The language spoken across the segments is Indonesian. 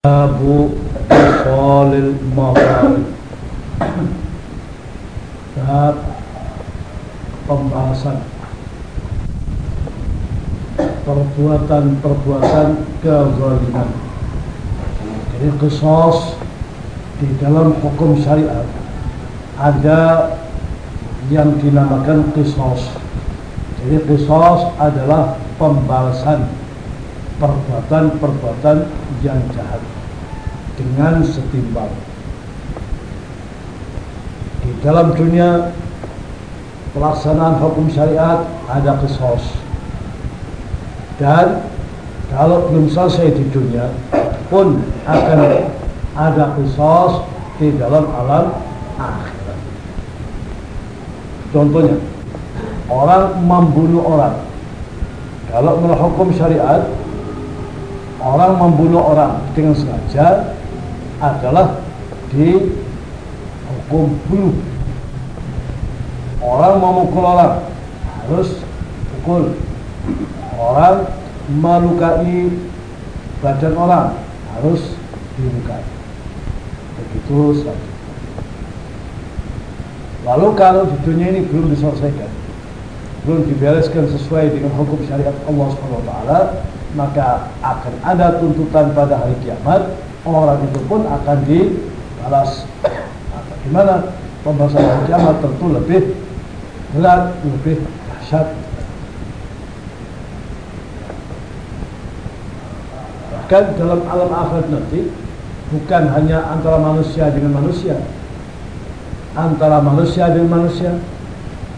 Abu Khalil Mawal Bab pembahasan perbuatan-perbuatan kezaliman. Jadi kesos di dalam hukum syariat ada yang dinamakan kisos. Jadi kisos adalah pembalasan perbuatan-perbuatan yang jahat dengan setimbang. Di dalam dunia pelaksanaan hukum syariat ada kisos. Dan kalau belum selesai di dunia pun akan ada kisos di dalam alam akhirat. Contohnya, orang membunuh orang. Kalau menurut hukum syariat, orang membunuh orang dengan sengaja adalah dihukum bunuh. Orang memukul orang harus pukul. Orang melukai badan orang harus dilukai. Begitu saja. Lalu kalau di dunia ini belum diselesaikan, belum dibereskan sesuai dengan hukum syariat Allah SWT, maka akan ada tuntutan pada hari kiamat, orang itu pun akan dibalas. Bagaimana pembahasan hari kiamat tentu lebih berat, lebih dahsyat. Bahkan dalam alam akhirat nanti bukan hanya antara manusia dengan manusia, antara manusia dengan manusia,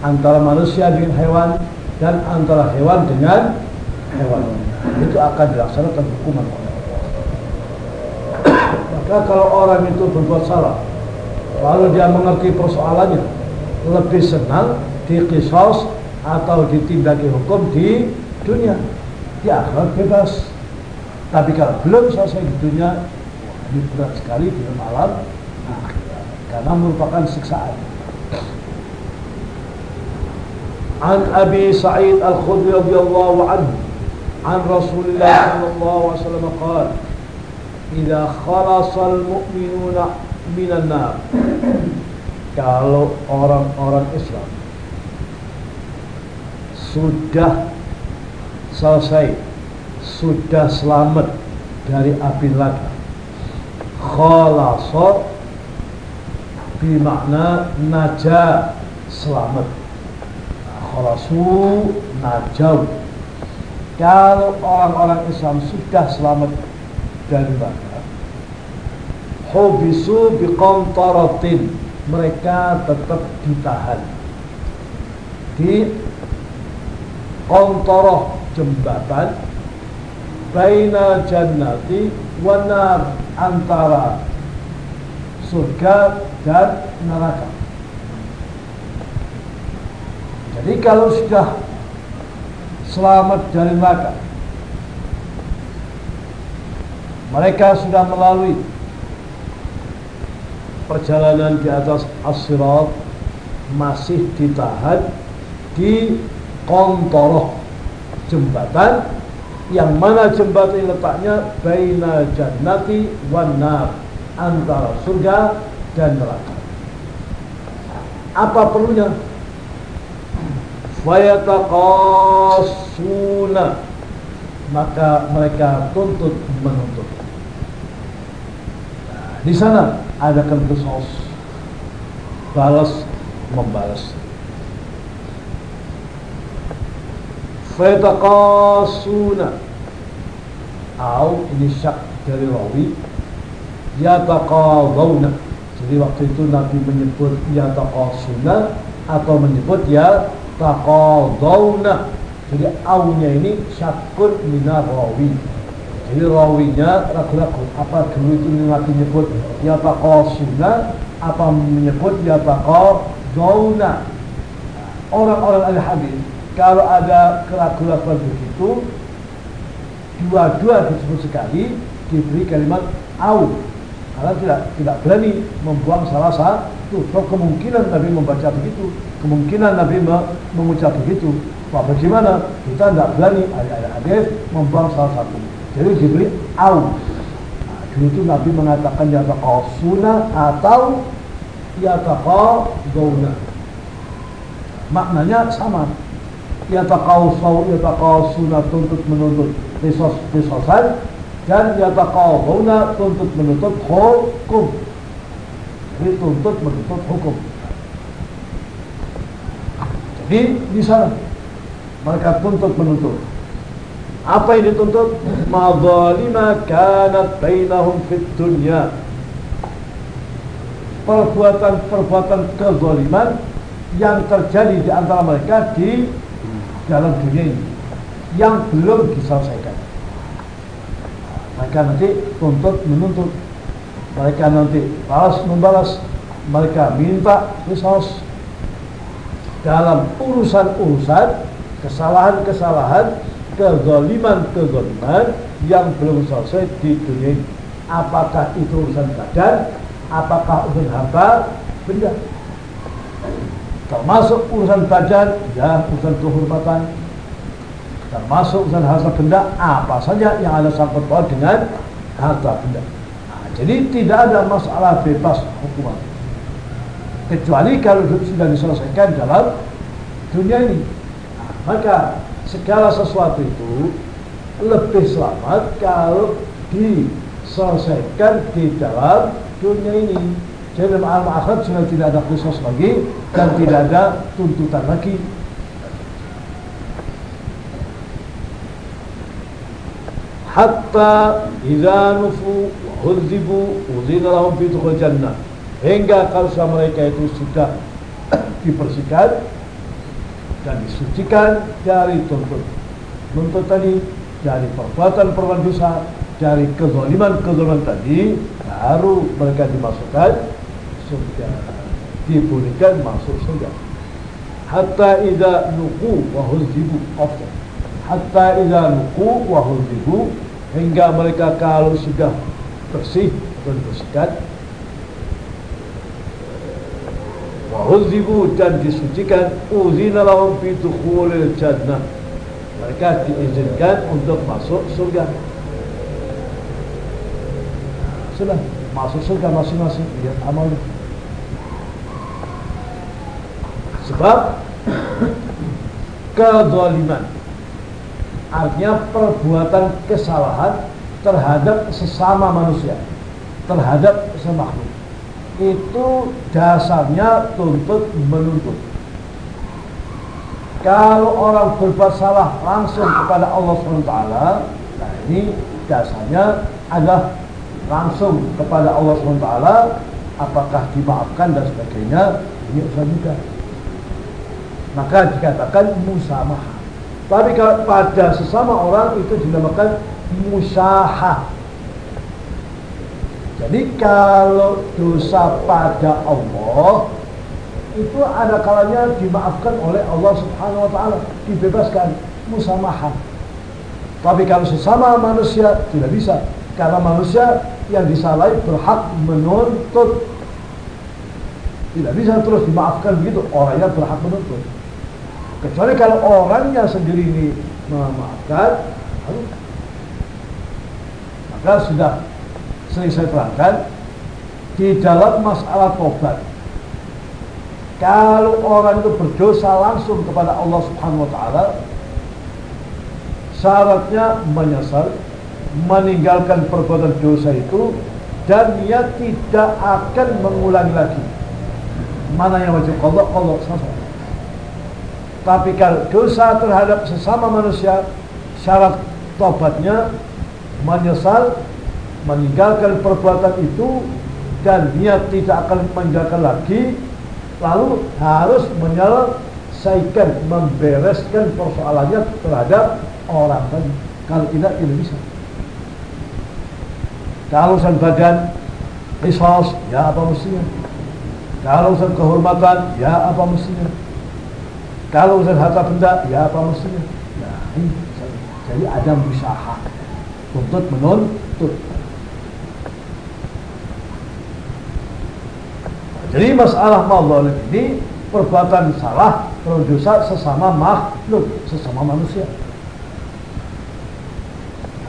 antara manusia dengan hewan, dan antara hewan dengan hewan. Itu akan dilaksanakan hukuman Maka kalau orang itu berbuat salah, lalu dia mengerti persoalannya, lebih senang dikisos atau ditindaki hukum di dunia. Di akhirat bebas. Tapi kalau belum selesai di dunia, ini berat sekali di alam akhirat. Karena merupakan siksaan. An Abi Sa'id Al-Khudri radhiyallahu anhu عن رسول الله صلى الله عليه وسلم قال إذا خلص المؤمنون من النار kalau orang-orang Islam sudah selesai sudah selamat dari api neraka khalasa bermakna naja selamat khalasu najau kalau orang-orang Islam sudah selamat dari neraka hubisu biqantaratin mereka tetap ditahan di kontoroh jembatan baina jannati wanar antara surga dan neraka. Jadi kalau sudah selamat dari neraka. Mereka sudah melalui perjalanan di atas as masih ditahan di kontoroh jembatan yang mana jembatan letaknya baina jannati wan nar antara surga dan neraka. Apa perlunya? Wayataqasuna. Maka mereka tuntut menuntut. Nah, di sana ada kesos balas membalas. Fayataqasuna Au ini syak dari rawi. Yataqadawna. Jadi waktu itu Nabi menyebut Yataqasuna Atau menyebut ya taqadawna. Jadi aunya ini syakun minar rawi. Jadi rawinya ragu-ragu. Apa dulu itu Nabi menyebut ya taqasuna. Apa menyebut? Ya taqadawna. Orang-orang ahli hadis kalau ada keraguan begitu dua-dua disebut sekali diberi kalimat au. Karena tidak tidak berani membuang salah satu so, kemungkinan Nabi membaca begitu. Kemungkinan Nabi mengucap begitu. Wah bagaimana? Kita tidak berani. Ayat-ayat hadis membuang salah satu. Jadi diberi au nah, Dulu itu Nabi mengatakan yataqasuna atau yataqaduna. Maknanya sama. Yataqasau yataqasuna tuntut menuntut. Risos risosan dan yataqaduna tuntut menuntut hukum. Jadi tuntut menuntut hukum. Jadi bisa mereka tuntut menuntut apa yang dituntut? Madzalima kanat bainahum fid dunya. Perbuatan-perbuatan kezaliman yang terjadi di antara mereka di dalam dunia ini yang belum diselesaikan. Mereka nanti tuntut menuntut. Mereka nanti balas membalas. Mereka minta resource dalam urusan-urusan kesalahan-kesalahan kezaliman-kezaliman yang belum selesai di dunia ini. Apakah itu urusan badan, apakah urusan harta, benda. Termasuk urusan badan, ya urusan kehormatan. Termasuk urusan harta benda, apa saja yang ada sangkut paut dengan harta benda. Jadi tidak ada masalah bebas hukuman. Kecuali kalau sudah diselesaikan dalam dunia ini. Nah, maka segala sesuatu itu lebih selamat kalau diselesaikan di dalam dunia ini. Jadi dalam alam akhirat sudah tidak ada khusus lagi dan tidak ada tuntutan lagi. Hatta idza nufu hudzibu uzina lahum fi jannah. Hingga kalau mereka itu sudah dibersihkan dan disucikan dari tuntut. Tuntut tadi dari perbuatan-perbuatan dosa dari kezaliman-kezaliman tadi baru mereka dimasukkan surga. Dibolehkan masuk surga. Hatta idza nuqu wa huzibu hatta idza nuqu wa huzibu hingga mereka kalau sudah bersih atau dibersihkan Wahuzibu dan disucikan. Uzina lahum fi jannah. Mereka diizinkan untuk masuk surga. Sudah Masuk surga masing-masing Lihat amalnya. Sebab Kedoliman Artinya perbuatan kesalahan Terhadap sesama manusia Terhadap semakhluk itu dasarnya tuntut menuntut. Kalau orang berbuat salah langsung kepada Allah SWT, nah ini dasarnya adalah langsung kepada Allah SWT, apakah dimaafkan dan sebagainya, ini usaha juga. Maka dikatakan musamah. Tapi kalau pada sesama orang itu dinamakan musahah jadi kalau dosa pada Allah itu ada kalanya dimaafkan oleh Allah Subhanahu wa taala, dibebaskan musamahan. Tapi kalau sesama manusia tidak bisa karena manusia yang disalahi berhak menuntut. Tidak bisa terus dimaafkan begitu, orangnya berhak menuntut. Kecuali kalau orangnya sendiri ini memaafkan, maka sudah sering saya terangkan di dalam masalah tobat kalau orang itu berdosa langsung kepada Allah Subhanahu wa taala syaratnya menyesal meninggalkan perbuatan dosa itu dan dia tidak akan mengulangi lagi. Mana yang wajib? Qadha qadha selesai tapi kalau dosa terhadap sesama manusia syarat tobatnya menyesal meninggalkan perbuatan itu dan niat tidak akan meninggalkan lagi lalu harus menyelesaikan membereskan persoalannya terhadap orang tadi kalau tidak tidak bisa. Kalau urusan badan resource ya apa mestinya? Kalau urusan kehormatan ya apa mestinya? Kalau urusan harta benda ya apa mestinya? Nah ini. Jadi ada usaha untuk menuntut Jadi masalah mazalim ini perbuatan salah, dosa sesama makhluk, sesama manusia.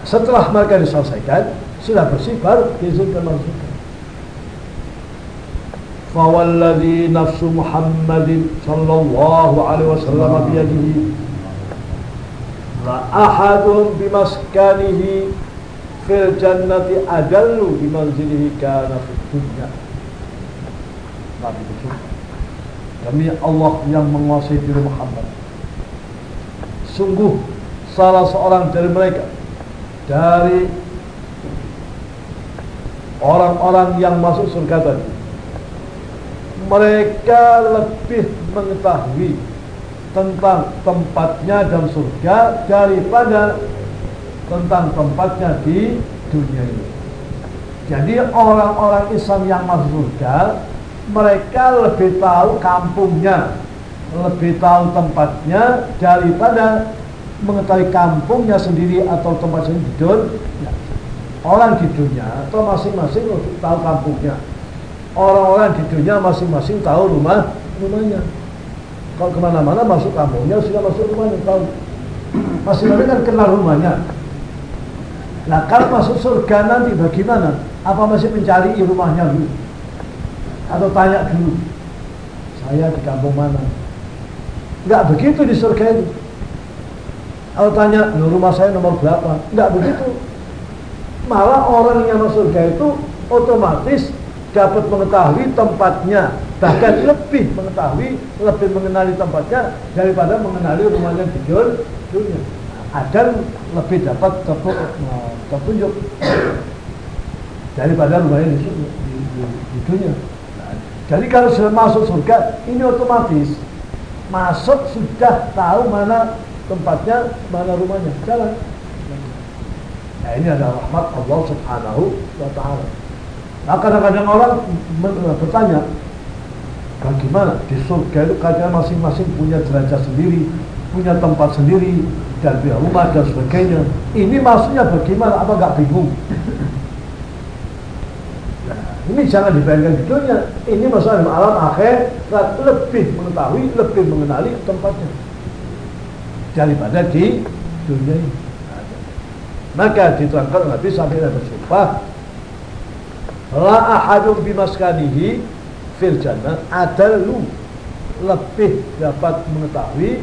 Setelah mereka diselesaikan, sudah bersih baru diizinkan masuk surga فوالذي نفس محمد صلى الله عليه وسلم بيده لأحد بمسكنه في الجنة أجل بمنزله كان في الدنيا Nabi bersyukur Demi Allah yang menguasai diri Muhammad Sungguh salah seorang dari mereka Dari orang-orang yang masuk surga tadi mereka lebih mengetahui tentang tempatnya dan surga daripada tentang tempatnya di dunia ini. Jadi orang-orang Islam yang masuk surga mereka lebih tahu kampungnya, lebih tahu tempatnya daripada mengetahui kampungnya sendiri atau tempat sendiri di dunia. Orang di dunia atau masing-masing tahu kampungnya orang-orang di dunia masing-masing tahu rumah rumahnya kalau ke mana-mana masuk kampungnya sudah masuk rumahnya. Tahu masing-masing kan kenal rumahnya. Nah kalau masuk surga nanti bagaimana? Apa masih mencari rumahnya dulu? Atau tanya dulu saya di kampung mana? Nggak begitu di surga itu. Kalau tanya rumah saya nomor berapa? Nggak begitu. Malah orang yang masuk surga itu otomatis dapat mengetahui tempatnya bahkan lebih mengetahui lebih mengenali tempatnya daripada mengenali rumahnya di dunia. Ada lebih dapat tertunjuk daripada rumahnya di, di, di dunia. Jadi kalau sudah masuk surga ini otomatis masuk sudah tahu mana tempatnya mana rumahnya. Jalan. Nah ini adalah rahmat Allah subhanahu wa ta'ala. Nah kadang-kadang orang bertanya, bagaimana di surga itu kadang masing-masing punya derajat sendiri, punya tempat sendiri, dan punya rumah dan sebagainya. Ini maksudnya bagaimana? Apa nggak bingung? Nah, ini jangan dibayangkan di dunia. Ini masalah alam akhir lebih mengetahui, lebih mengenali tempatnya daripada di dunia ini. Maka diterangkan Nabi sampai ada bersumpah la ahadun bimaskanihi fil jannah adalu lebih dapat mengetahui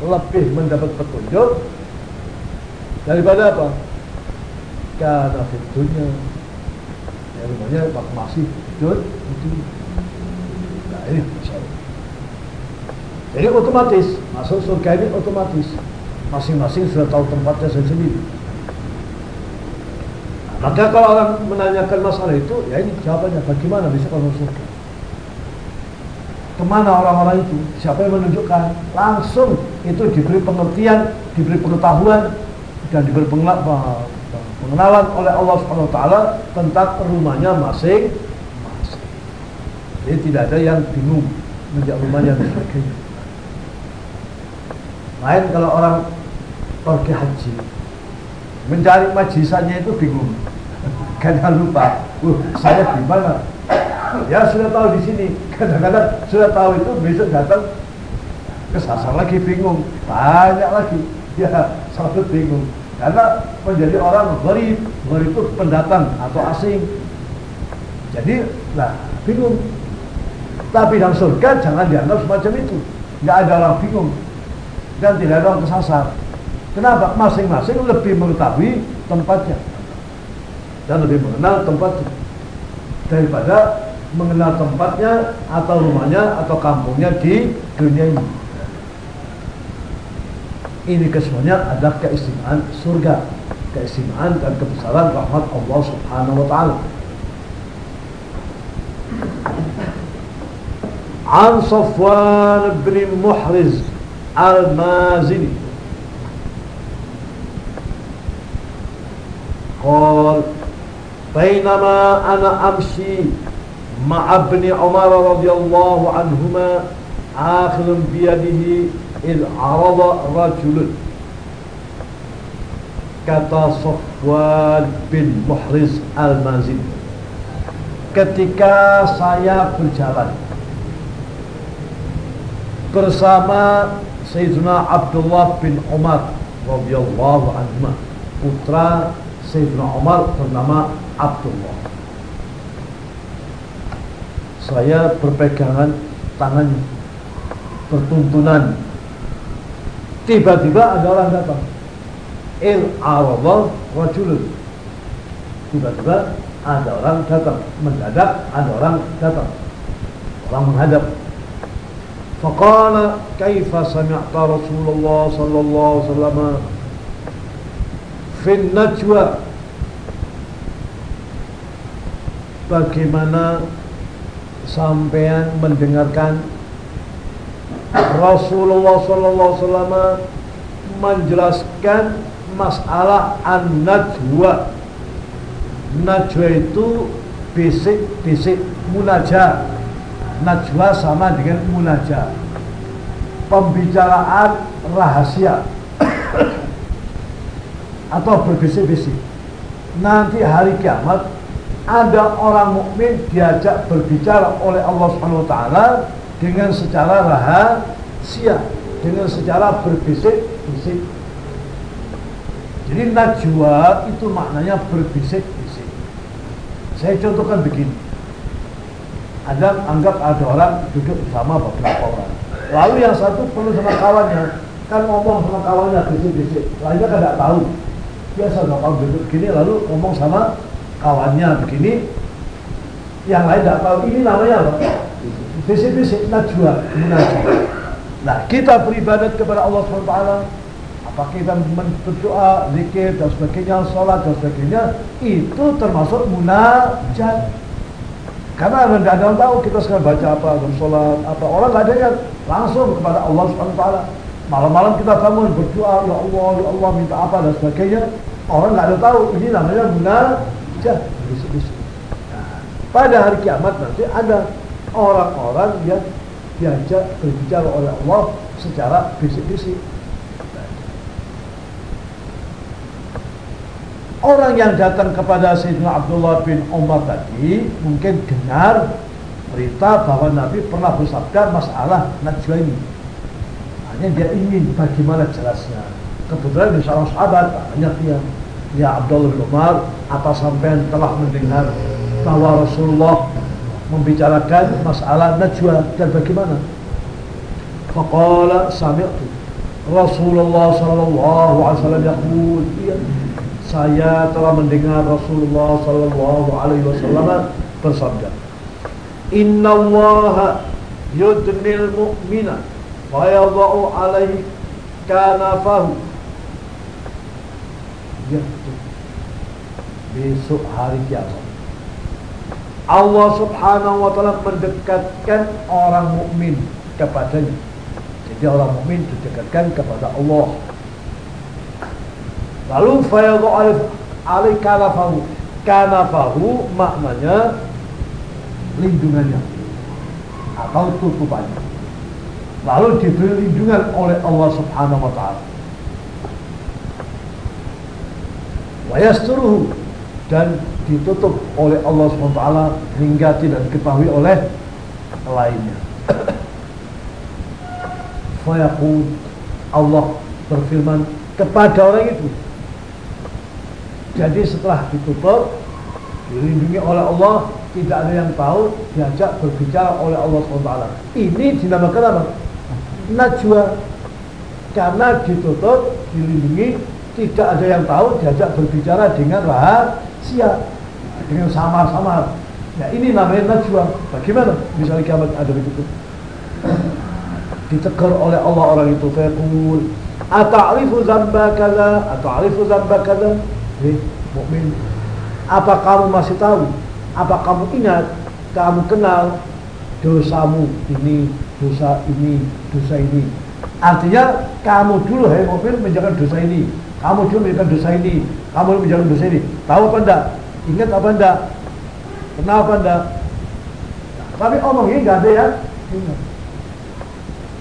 lebih mendapat petunjuk. Daripada apa? Karena fitunya ya pak masih hidup itu. Nah ini jadi otomatis masuk surga ini otomatis. Masing-masing sudah tahu tempatnya sendiri. Maka kalau orang menanyakan masalah itu, ya ini jawabannya bagaimana bisa kalau surga? Ke mana orang-orang itu? Siapa yang menunjukkan? Langsung itu diberi pengertian, diberi pengetahuan, dan diberi pengenalan oleh Allah Subhanahu Wa Taala tentang rumahnya masing masing. Jadi tidak ada yang bingung menjadi rumahnya dan sebagainya. Lain kalau orang pergi haji, mencari majisannya itu bingung kadang lupa uh, saya di mana ya sudah tahu di sini. Kadang-kadang sudah tahu itu besok datang kesasar lagi bingung. Banyak lagi. Ya satu bingung. Karena menjadi orang gharib gharib itu pendatang atau asing. Jadi lah bingung. Tapi dalam surga jangan dianggap semacam itu. Nggak ada orang bingung. Dan tidak ada orang kesasar. Kenapa? Masing-masing lebih mengetahui tempatnya. Dan lebih mengenal tempatnya. Daripada mengenal tempatnya atau rumahnya atau kampungnya di dunia ini. Ini kesemuanya adalah keistimewaan surga, keistimewaan dan kebesaran rahmat Allah Subhanahu wa taala. An Safwan bin Muhriz Al-Mazini قال بينما أنا أمشي مع ابن عمر رضي الله عنهما آخذ بيده إذ عرض رجل kata Sofwan bin Muhriz Al-Mazin ketika saya berjalan bersama Sayyidina Abdullah bin Umar radhiyallahu anhu putra Sayyidina Umar bernama Abdullah saya berpegangan tangan bertuntunan tiba-tiba ada orang datang. Il arabah rajulun. Tiba-tiba ada orang datang. Mendadak ada orang datang. Orang menghadap. Faqala kaifa sami'ta Rasulullah sallallahu alaihi wasallam? Fin najwa. Bagaimana sampean mendengarkan Rasulullah sallallahu alaihi menjelaskan masalah an-najwa. Najwa itu bisik-bisik munajat. Najwa sama dengan munajat. Pembicaraan rahasia atau berbisik-bisik. Nanti hari kiamat ada orang mukmin diajak berbicara oleh Allah Subhanahu wa taala dengan secara rahasia, dengan secara berbisik-bisik. Jadi najwa itu maknanya berbisik-bisik. Saya contohkan begini. Ada anggap ada orang duduk bersama beberapa orang. Lalu yang satu perlu sama kawannya, kan ngomong sama kawannya bisik-bisik. Lainnya kan tidak tahu. Biasa nggak duduk gini lalu ngomong sama kawannya begini yang lain tidak tahu ini namanya apa? Bisik-bisik najwa munajat nah kita beribadat kepada Allah SWT apa kita berdoa zikir dan sebagainya sholat dan sebagainya itu termasuk munajat. Karena tidak ada yang tahu kita sekarang baca apa dan sholat apa. Orang nggak ada langsung kepada Allah SWT malam-malam kita bangun berdoa ya Allah ya Allah minta apa dan sebagainya. Orang ada tahu ini namanya munajat jah bisik-bisik. Nah, pada hari kiamat nanti ada orang-orang yang diajak berbicara oleh Allah secara bisik-bisik. Orang yang datang kepada Sayyidina Abdullah bin Umar tadi mungkin dengar berita bahwa Nabi pernah bersabda masalah najwa ini. Hanya dia ingin bagaimana jelasnya. Kebetulan di seorang sahabat, hanya dia Ya Abdullah bin Umar, apa sampean telah mendengar bahwa Rasulullah membicarakan masalah najwa dan bagaimana? Faqala sami'tu Rasulullah sallallahu alaihi wasallam yaqul iya, saya telah mendengar Rasulullah sallallahu alaihi wasallam bersabda Inna Allah yudnil mu'mina wa yadha'u alaihi kanafahu Ya besok hari kiamat. Allah Subhanahu wa taala mendekatkan orang mukmin kepadanya. Jadi orang mukmin didekatkan kepada Allah. Lalu fayadhu alai kanafahu. Kanafahu maknanya lindungannya atau tutupannya. Lalu diberi lindungan oleh Allah Subhanahu wa taala. Wa yasturuhu dan ditutup oleh Allah SWT hingga tidak diketahui oleh lainnya. Fayaqul Allah berfirman kepada orang itu. Jadi setelah ditutup, dilindungi oleh Allah, tidak ada yang tahu, diajak berbicara oleh Allah SWT. Ini dinamakan apa? Najwa. Karena ditutup, dilindungi, tidak ada yang tahu, diajak berbicara dengan rahat sia dengan samar-samar. Ya ini namanya najwa. Bagaimana? Misalnya kiamat ada begitu? Ditegur oleh Allah orang itu faqul ata'rifu zamba kaza? Ata'rifu zamba kaza? Eh mukmin apa kamu masih tahu? Apa kamu ingat? Kamu kenal dosamu ini dosa ini dosa ini. Artinya kamu dulu hai mobil menjaga dosa ini kamu dulu menjaga dosa ini kamu menjaga dosa ini tahu apa enggak Ingat apa enggak? Kenapa enggak? Tapi omongnya enggak ada ya. Ingat.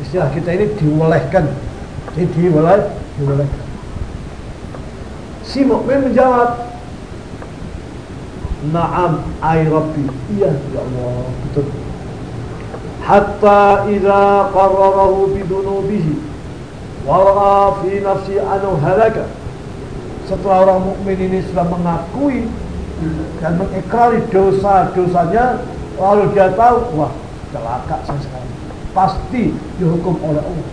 Istilah kita ini diwolehkan. Jadi diwoleh, diwolehkan. Si mukmin menjawab, Naam ay Rabbi. Iya ya Allah, betul. Hatta idza qarrarahu bidunubihi wa ra'a fi nafsi anhu halaka. Setelah orang mukmin ini sudah mengakui dan mengikari dosa-dosanya lalu dia tahu wah celaka saya sekarang. Pasti dihukum oleh Allah.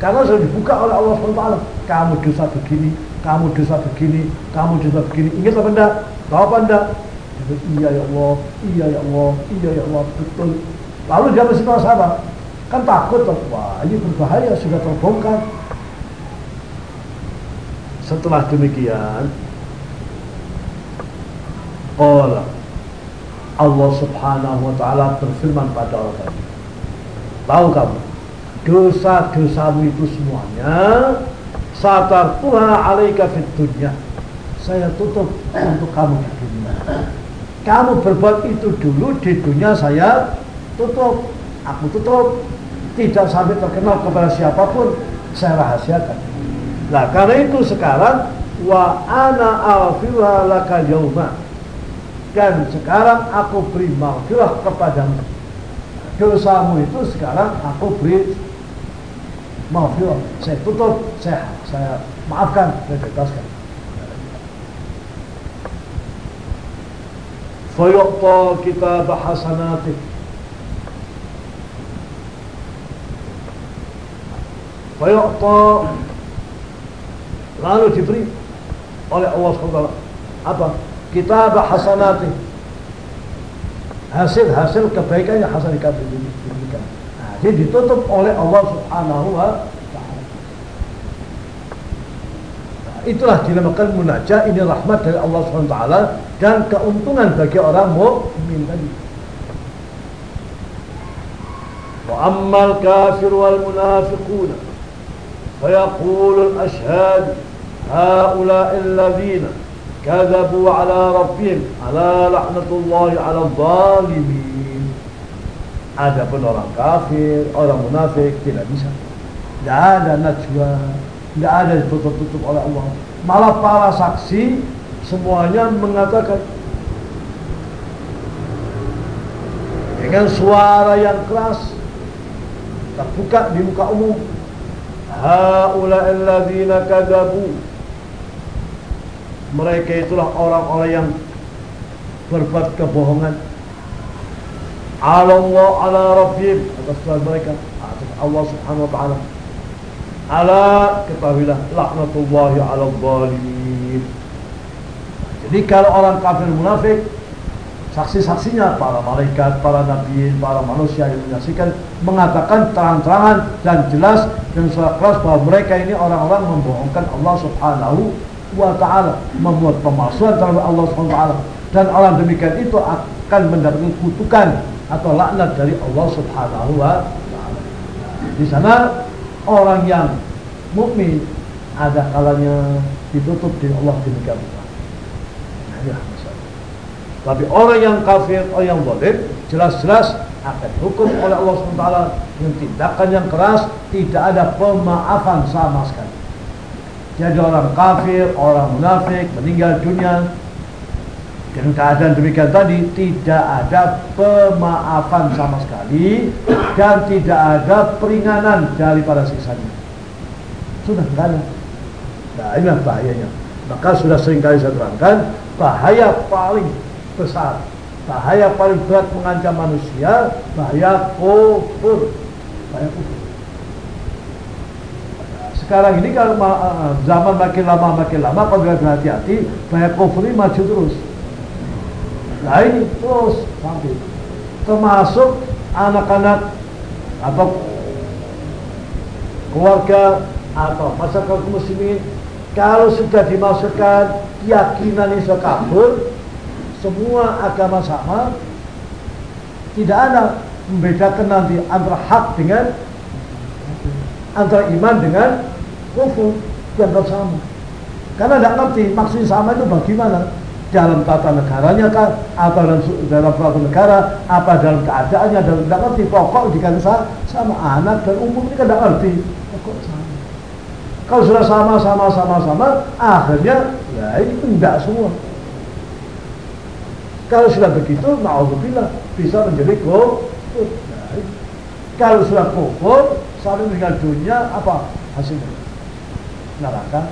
Karena sudah dibuka oleh Allah SWT kamu dosa begini kamu dosa begini kamu dosa begini. Ingat apa enggak? Tahu apa enggak? Iya ya Allah iya ya Allah iya ya Allah betul. Lalu dia merasa apa kan takut wah ini berbahaya sudah terbongkar. Setelah demikian Allah Allah subhanahu wa ta'ala berfirman pada orang tadi. Tahu kamu? Dosa-dosamu itu semuanya satar Tuhan alaika fit dunya. Saya tutup untuk kamu di dunia. Kamu berbuat itu dulu di dunia saya tutup. Aku tutup tidak sampai terkenal kepada siapa pun saya rahasiakan. Nah karena itu sekarang wa ana alfiha laka yauma. Dan sekarang aku beri maghfirah kepadamu. Dosamu itu sekarang aku beri maghfirah. Saya tutup saya saya maafkan saya bebaskan. Fayuqta kitab hasanatih fayuqta lalu diberi oleh Allah SWT apa? Kitab hasanati. Hasil-hasil kebaikannya hasan diberikan. Nah, jadi ditutup oleh Allah subhanahu wa ta'ala. Nah, itulah dinamakan munajah ini rahmat dari Allah subhanahu wa ta'ala dan keuntungan bagi orang mukmin tadi. Wa ammal kafir wal munafiquna فيقول الأشهاد هؤلاء الذين كذبوا على ربهم على لعنة الله على الظالمين Adapun orang kafir, orang munafik tidak bisa. Tidak ada najwa, tidak ada ditutup-tutup oleh Allah. Malah para saksi semuanya mengatakan dengan suara yang keras terbuka di muka umum. Haula'il ladzina kadzabu mereka itulah orang-orang yang berbuat kebohongan. Allah ala rabbim atas Tuhan mereka atas Allah subhanahu wa ta'ala. Ala ketahuilah laknatullahi ala zalimin. Jadi kalau orang kafir munafik saksi-saksinya para malaikat, para nabi, para manusia yang menyaksikan mengatakan terang-terangan dan jelas dan suara keras bahwa mereka ini orang-orang membohongkan Allah subhanahu wa ta'ala membuat pemalsuan terhadap Allah SWT dan orang demikian itu akan mendapatkan kutukan atau laknat dari Allah Subhanahu wa taala. Di sana orang yang mukmin ada kalanya ditutup di Allah demikian. Ya, Tapi orang yang kafir, orang yang boleh jelas-jelas akan hukum oleh Allah SWT dengan tindakan yang keras, tidak ada pemaafan sama sekali. Jadi orang kafir, orang munafik meninggal dunia dengan keadaan demikian tadi tidak ada pemaafan sama sekali dan tidak ada peringanan daripada siksanya. Sudah enggak ada. Nah inilah bahayanya. Maka sudah sering kali saya terangkan bahaya paling besar, bahaya paling berat mengancam manusia, bahaya kufur, bahaya kufur. Sekarang ini kalau uh, zaman makin lama makin lama kalau tidak berhati-hati banyak kufur ini maju terus. Nah ini terus sampai termasuk anak-anak atau keluarga atau masyarakat muslimin kalau sudah dimasukkan keyakinan sudah kabur semua agama sama. Tidak ada membedakan nanti antara hak dengan antara iman dengan kufur. Dianggap sama. Karena tidak ngerti maksudnya sama itu bagaimana? Dalam tata negaranya kan atau dalam dalam suatu negara? Apa dalam keadaannya? Dalam tidak ngerti pokok dikata sama anak dan umum ini tidak ngerti pokok sama. Kalau sudah sama sama sama sama akhirnya ya ini enggak semua kalau sudah begitu naudzubillah bisa menjadi kufur nah, kalau sudah kufur saling meninggal dunia apa hasilnya neraka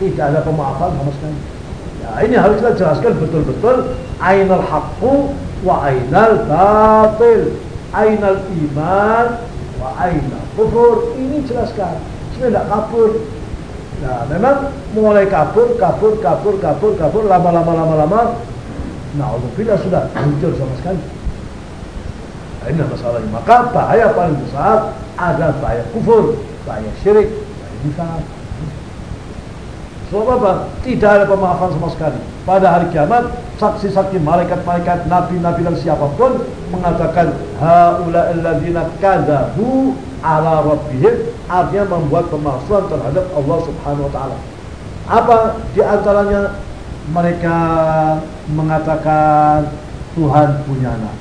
Tidak ada pemaafan sama sekali. Ya, ini harus kita jelaskan betul-betul ainal haqqu wa ainal batil. Ainal iman wa ainal kufur. Ini jelaskan. Sebenarnya tidak kabur. Nah, memang mulai kabur, kabur, kabur, kabur, kabur, lama-lama, lama-lama, nah Allah sudah hancur sama sekali. Nah, ini masalahnya. Maka bahaya paling besar ada bahaya kufur, bahaya syirik, bahaya nifak. Sebab apa? Tidak ada pemaafan sama sekali. Pada hari kiamat, saksi-saksi malaikat-malaikat, nabi-nabi dan siapa pun mengatakan haula kadzabu ala rabbihim artinya membuat pemalsuan terhadap Allah Subhanahu wa taala. Apa di antaranya mereka mengatakan Tuhan punya anak.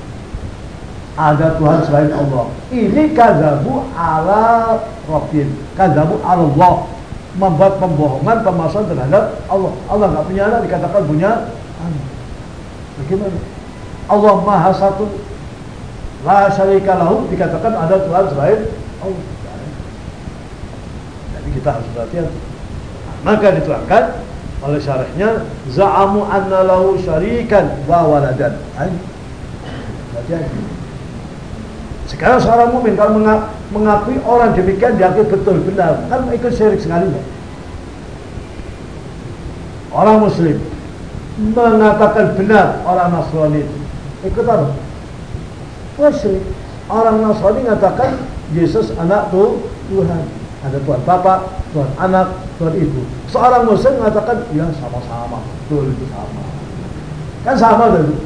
Ada Tuhan selain Allah. Ini kadzabu ala rabbihim, kadzabu ala Allah membuat pembohongan, pemalsuan terhadap Allah. Allah nggak punya anak dikatakan punya anak. Bagaimana? Allah Maha Satu, la syarika lahu dikatakan ada Tuhan selain Allah. Kita harus hati-hati. Maka diterangkan oleh syarahnya za'amu anna lahu syarikan wa waladan. Hati-hati. Sekarang seorang mukmin kalau mengakui orang demikian diakui betul benar, kan ikut syirik sekali ya. Orang muslim mengatakan benar orang Nasrani itu ikut apa? Musyrik. Orang Nasrani mengatakan Yesus anak tuh Tuhan. Ada Tuhan Bapak, Tuhan Anak, Tuhan Ibu. Seorang Muslim mengatakan ya sama-sama, betul itu sama. Kan sama tuh.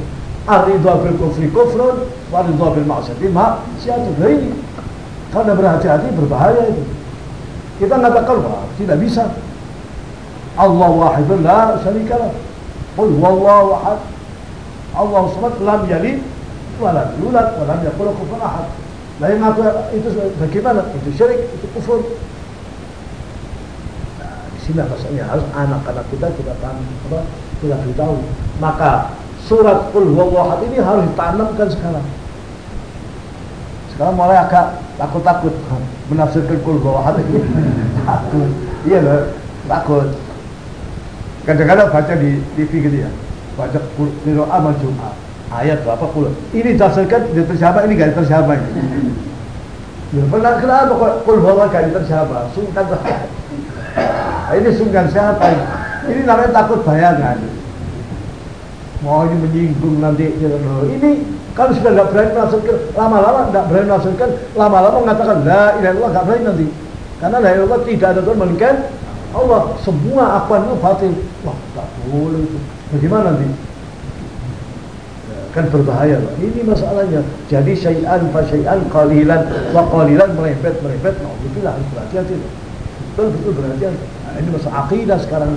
Ar-ridha bil kufri kufrun wa ridha bil ma'siyati ma'siyatun. Nah ini karena berhati-hati berbahaya itu. Kita mengatakan wah tidak bisa. Allah wahidun la syarika lah. Qul wallahu ahad. Allah samad lam yalid wa lam yulad wa lam yakul kufuwan ahad. Yang apa itu bagaimana? Itu syirik, itu kufur. Nah, di sini maksudnya harus anak-anak kita kita paham apa? Kita beritahu. Maka surat Qul Huwallahu ini harus ditanamkan sekarang. Sekarang mulai agak takut-takut menafsirkan Qul Huwallahu ini. takut. Iya loh, takut. Kadang-kadang baca di TV gitu ya. Baca Qul amal Jumat. Ayat berapa puluh. Ini daftarkan di tersiapa, ini gak tersiapa ini. Ya, pernah kenapa kok Qul Huwallahu gak tersiapa? Sungkan ini sungkan siapa ini? Ini namanya takut bayangan mau ini menyinggung nanti ini kalau sudah nggak berani menafsirkan lama-lama nggak berani menafsirkan lama-lama mengatakan la ilaha illallah nggak berani nanti karena la ilaha tidak ada Tuhan melainkan Allah semua akuan itu batil wah nggak boleh itu bagaimana nanti kan berbahaya loh. ini masalahnya jadi syai'an fa syai'an qalilan wa qalilan merepet merepet nah itulah harus berhati-hati betul betul berhati-hati nah, ini masalah akidah sekarang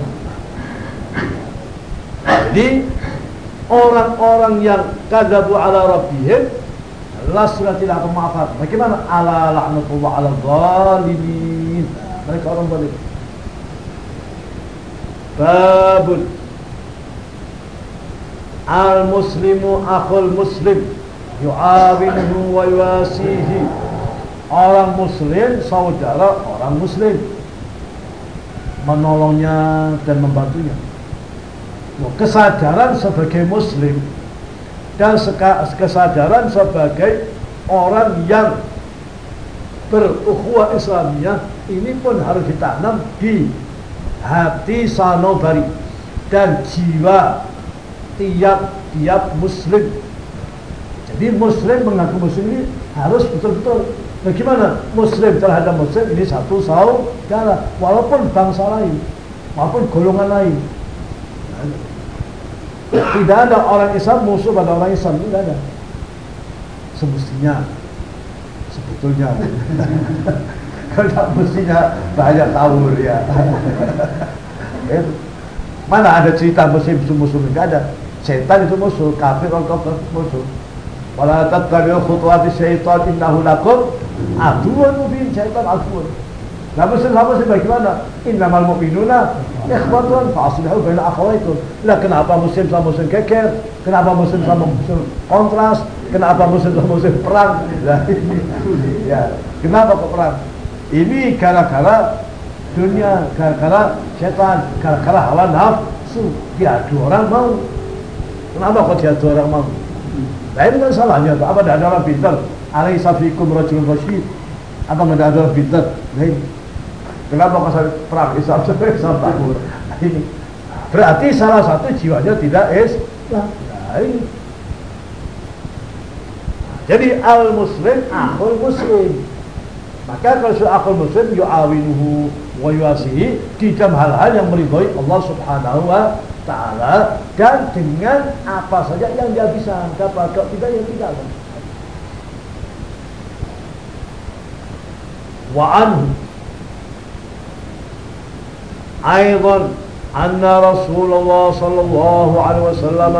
jadi orang-orang yang kadzabu ala rabbihim tidak akan maafkan. Bagaimana? Ala la'natullah ala zalimin. Mereka orang zalim. Babun Al-muslimu akhul muslim. Yu'awinuhu wa yuasihi. Orang muslim saudara orang muslim. Menolongnya dan membantunya. Kesadaran sebagai muslim dan kesadaran sebagai orang yang berukhuwah Islamiyah ini pun harus ditanam di hati sanobari dan jiwa tiap-tiap muslim jadi muslim mengaku muslim ini harus betul-betul bagaimana muslim terhadap muslim ini satu saudara walaupun bangsa lain walaupun golongan lain tidak ada orang Islam musuh pada orang Islam, tidak ada. Semestinya, sebetulnya. Kalau mestinya banyak tawur ya. ya. Mana ada cerita muslim musuh Tidak ada. Setan itu musuh, kafir orang kafir musuh. Wala tattabi'u khutuwati syaitan innahu lakum aduwwun mubin. Syaitan aduwwun. Nah muslim sama muslim bagaimana? Innamal mu'minuna ikhwatun fa'aslihu baina akhawaikum. Lah kenapa muslim sama muslim keker? Kenapa muslim sama muslim kontras? Kenapa muslim sama muslim perang? Lah ini ya. Kenapa kok perang? Ini gara-gara dunia, gara-gara setan, gara-gara hawa nafsu. Diadu orang mau. Kenapa kok diadu orang mau? Nah kan salahnya. Apa ada orang pintar? Alaihi safikum rajul rasyid. Apa nggak ada orang pintar? Nah ini. Kenapa kok saya perang Islam sampai Islam? Ini berarti salah satu jiwanya tidak Islam. Nah, ini. Jadi al muslim akhul muslim. Maka kalau sudah akhul muslim yu'awinuhu wa yuasihi di dalam hal-hal yang meridhoi Allah Subhanahu wa taala dan dengan apa saja yang dia bisa dapat kalau tidak ya tidak wa anhu aidan anna Rasulullah sallallahu alaihi wasallam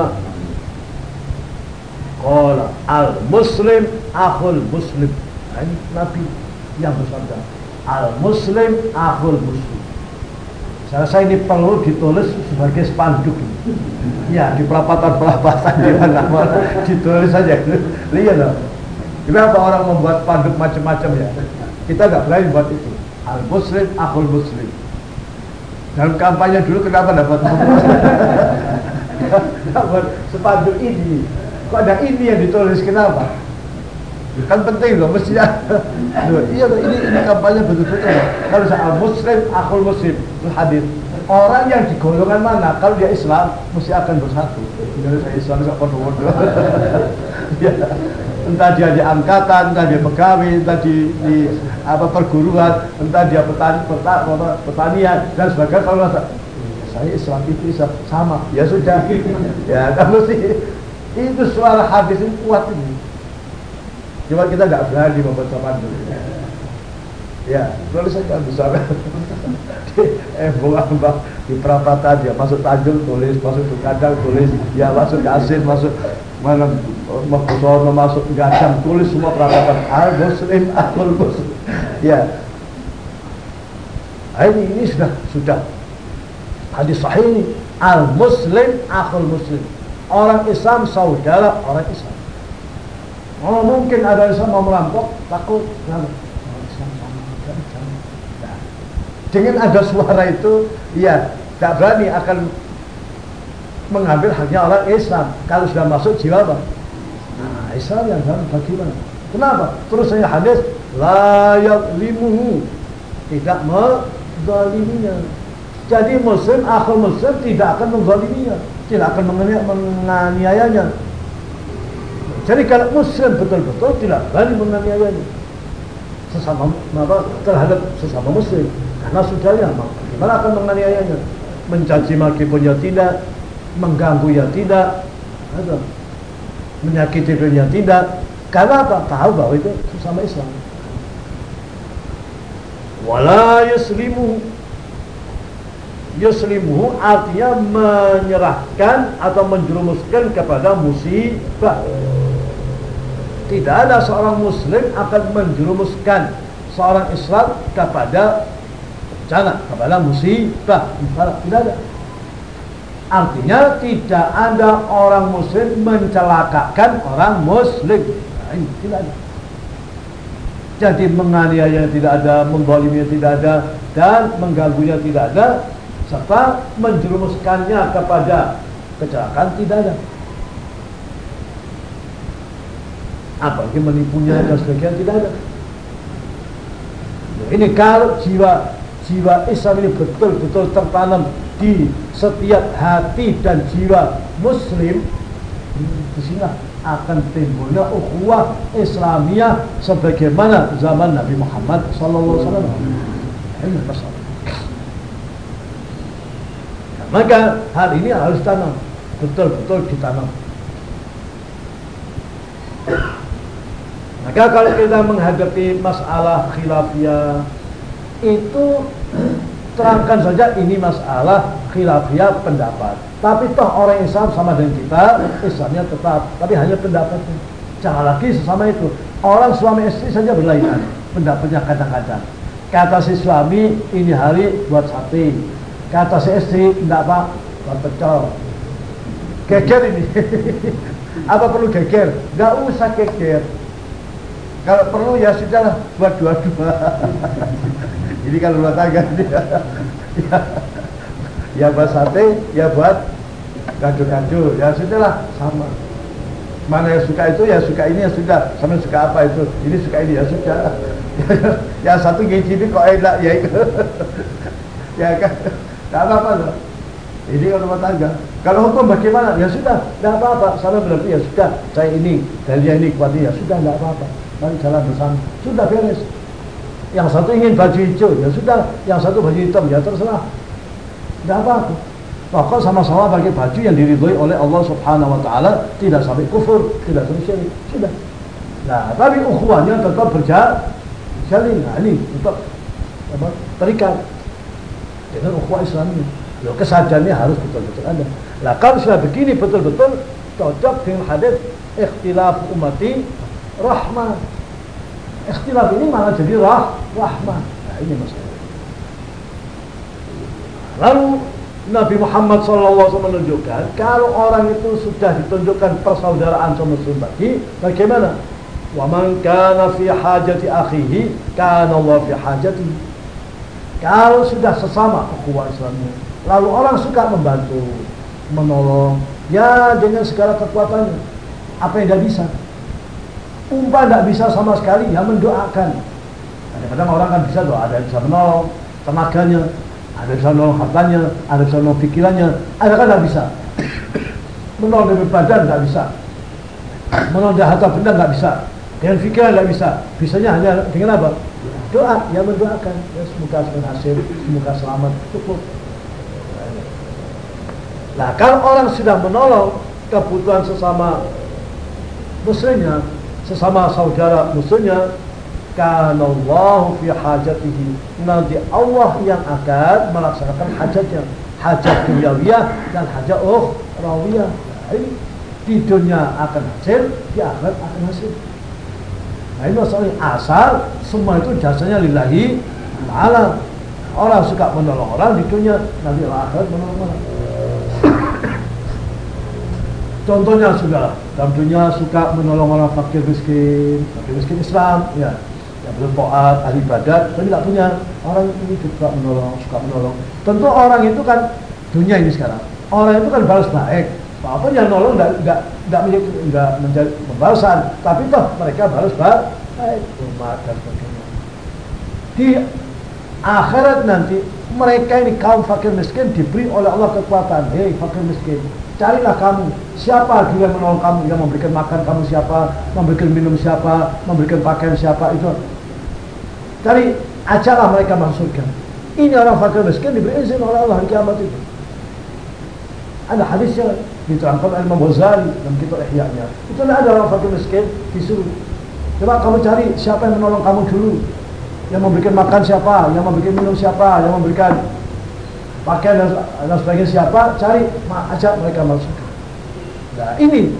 al-muslim akhul muslim. Ini Nabi yang bersabda. Al-muslim akhul muslim. Saya ini perlu ditulis sebagai spanduk. Ya, di pelapatan-pelapatan di mana-mana ditulis saja. Lihat loh. Kenapa orang membuat spanduk macam-macam ya? Kita nggak berani buat itu. Al-muslim akhul muslim. Dalam kampanye dulu kenapa dapat dapat spanduk ini? Kok ada ini yang ditulis kenapa? Kan penting loh, mestinya. iya ini ini kampanye betul-betul. Kalau saya muslim, akul muslim, itu hadir. Orang yang di golongan mana? Kalau dia Islam, mesti akan bersatu. Kalau saya Islam, nggak perlu ya. Entah dia di angkatan, entah dia pegawai, entah di, di apa perguruan, entah dia petani, peta, petanian dan sebagainya. Kalau saya Islam itu Islam sama, ya sudah. Ya kan mesti itu suara hadis ini kuat ini. Cuma kita nggak berani membaca pandu. Ya, tulis saja bisa. eh, buang bang di perapatan dia masuk Tanjung tulis, masuk ke tulis, ya masuk ke Asin, masuk mana Mahkusono masuk Gadang tulis semua perapatan al muslim akul muslim. Ya, nah, ini ini sudah sudah hadis sahih ini al muslim akul muslim Orang Islam saudara orang Islam. Oh mungkin ada Islam mau merampok, takut. Nah, dengan ada suara itu, ya tak berani akan mengambil haknya orang Islam. Kalau sudah masuk jiwa apa? Nah, Islam yang dalam bagaimana? Kenapa? Terus saya hadis layak limuhu tidak menzaliminya. Jadi Muslim, akhir Muslim tidak akan menzaliminya tidak akan menganiayanya. Jadi kalau muslim betul-betul tidak berani menganiayanya sesama apa terhadap sesama muslim karena sudah ya bagaimana akan menganiayanya mencaci maki pun ya tidak mengganggu ya tidak ada. Menyakiti pun ya tidak. Karena apa? Tahu bahwa itu sesama Islam. Wala yuslimu. Yuslimuhu artinya menyerahkan atau menjerumuskan kepada musibah tidak ada seorang muslim akan menjerumuskan seorang Islam kepada bencana, kepada musibah tidak ada. Artinya tidak ada orang muslim mencelakakan orang muslim. Nah, ini tidak ada. Jadi menganiaya tidak ada, memboliminya tidak ada dan mengganggunya tidak ada serta menjerumuskannya kepada kecelakaan tidak ada. Apalagi menipunya dan sebagainya tidak ada. Ini kalau jiwa jiwa Islam ini betul-betul tertanam di setiap hati dan jiwa Muslim, di sini akan timbulnya ukhuwah Islamiyah sebagaimana zaman Nabi Muhammad sallallahu alaihi wasallam. Ini masalah. Maka hal ini harus tanam, betul-betul ditanam. Maka kalau kita menghadapi masalah khilafiyah itu terangkan saja ini masalah khilafiyah pendapat. Tapi toh orang Islam sama dengan kita, Islamnya tetap, tapi hanya pendapatnya. Jangan lagi sesama itu. Orang suami istri saja berlainan, pendapatnya kadang-kadang. Kata si suami ini hari buat sate, Kata si istri, enggak pak, buat pecel. Geger ini. Apa perlu geger? Enggak usah geger. Kalau perlu ya sudahlah buat dua-dua. ini kan rumah tangga ya, ya buat sate ya buat gaduh-gaduh ya sudahlah sama. Mana yang suka itu ya suka ini ya sudah. Sama suka apa itu? Ini suka ini ya sudah. Ya satu gizi ini kok enak ya itu. Ya kan? Tidak apa-apa loh. Ini kalau rumah tangga kalau hukum bagaimana? Ya sudah. Tidak apa-apa. Sama berarti ya sudah. Saya ini dan dia ini kuat ya sudah. Tidak apa-apa mari jalan bersama sudah beres yang satu ingin baju hijau ya sudah yang satu baju hitam ya terserah tidak apa-apa Maka sama-sama pakai baju yang diridhoi oleh Allah Subhanahu wa taala, tidak sampai kufur, tidak sampai syirik. Sudah. Nah, tapi ukhuwahnya tetap berjalin. Nah, ini tetap apa? terikat dengan ukhuwah Islamnya. Loh, kesadarannya harus betul-betul ada. Nah, kalau sudah begini betul-betul cocok dengan hadis ikhtilaf umati rahmah. Ikhtilaf ini malah jadi rah, rahmah. Nah, ini masalah. Lalu Nabi Muhammad SAW menunjukkan kalau orang itu sudah ditunjukkan persaudaraan sama tadi, bagaimana? Wa man kana fi hajati akhihi kana Allah fi hajati. Kalau sudah sesama ukhuwah Islamnya, lalu orang suka membantu, menolong, ya dengan segala kekuatannya. Apa yang tidak bisa? Umpah tidak bisa sama sekali, ya mendoakan. Kadang-kadang orang kan bisa doa, ada yang bisa menolong, tenaganya, ada bisa nolong hartanya, ada bisa nolong pikirannya, ada kan tidak bisa. Menolong dari badan tidak bisa. Menolong dari harta benda tidak bisa. Dengan pikiran tidak bisa. Bisanya hanya dengan apa? Doa, yang mendoakan. Ya, semoga berhasil, semoga selamat, cukup. Nah, kalau orang sudah menolong kebutuhan sesama muslimnya, sesama saudara muslimnya, kanallahu fi hajatihi. Nanti Allah yang akan melaksanakan hajatnya. Hajat dunyawiyah dan hajat oh rawiyah ini di dunia akan hasil di akhirat akan hasil. Nah ini masalah asal semua itu jasanya lillahi ta'ala. Orang suka menolong orang di dunia nanti akhirat menolong orang contohnya sudah dunia suka menolong orang fakir miskin fakir miskin Islam ya yang belum taat, ahli ibadat, tapi tidak punya orang ini juga menolong, suka menolong. Tentu orang itu kan dunia ini sekarang. Orang itu kan balas baik. Apa pun yang nolong tidak tidak tidak menjadi pembalasan, tapi toh mereka balas baik, umat dan sebagainya. Di akhirat nanti mereka ini kaum fakir miskin diberi oleh Allah kekuatan. Hei fakir miskin, carilah kamu siapa dia yang menolong kamu, yang memberikan makan kamu siapa, memberikan minum siapa, memberikan pakaian siapa itu Cari acara mereka masukkan. Ini orang fakir miskin diberi izin oleh Allah di kiamat itu. Ada hadisnya diterangkan oleh Imam Ghazali dalam kitab Ihya-nya. Itu ada orang fakir miskin disuruh. Coba kamu cari siapa yang menolong kamu dulu. Yang memberikan makan siapa, yang memberikan minum siapa, yang memberikan pakaian dan, dan sebagainya siapa, cari ajak mereka masuk. Nah ini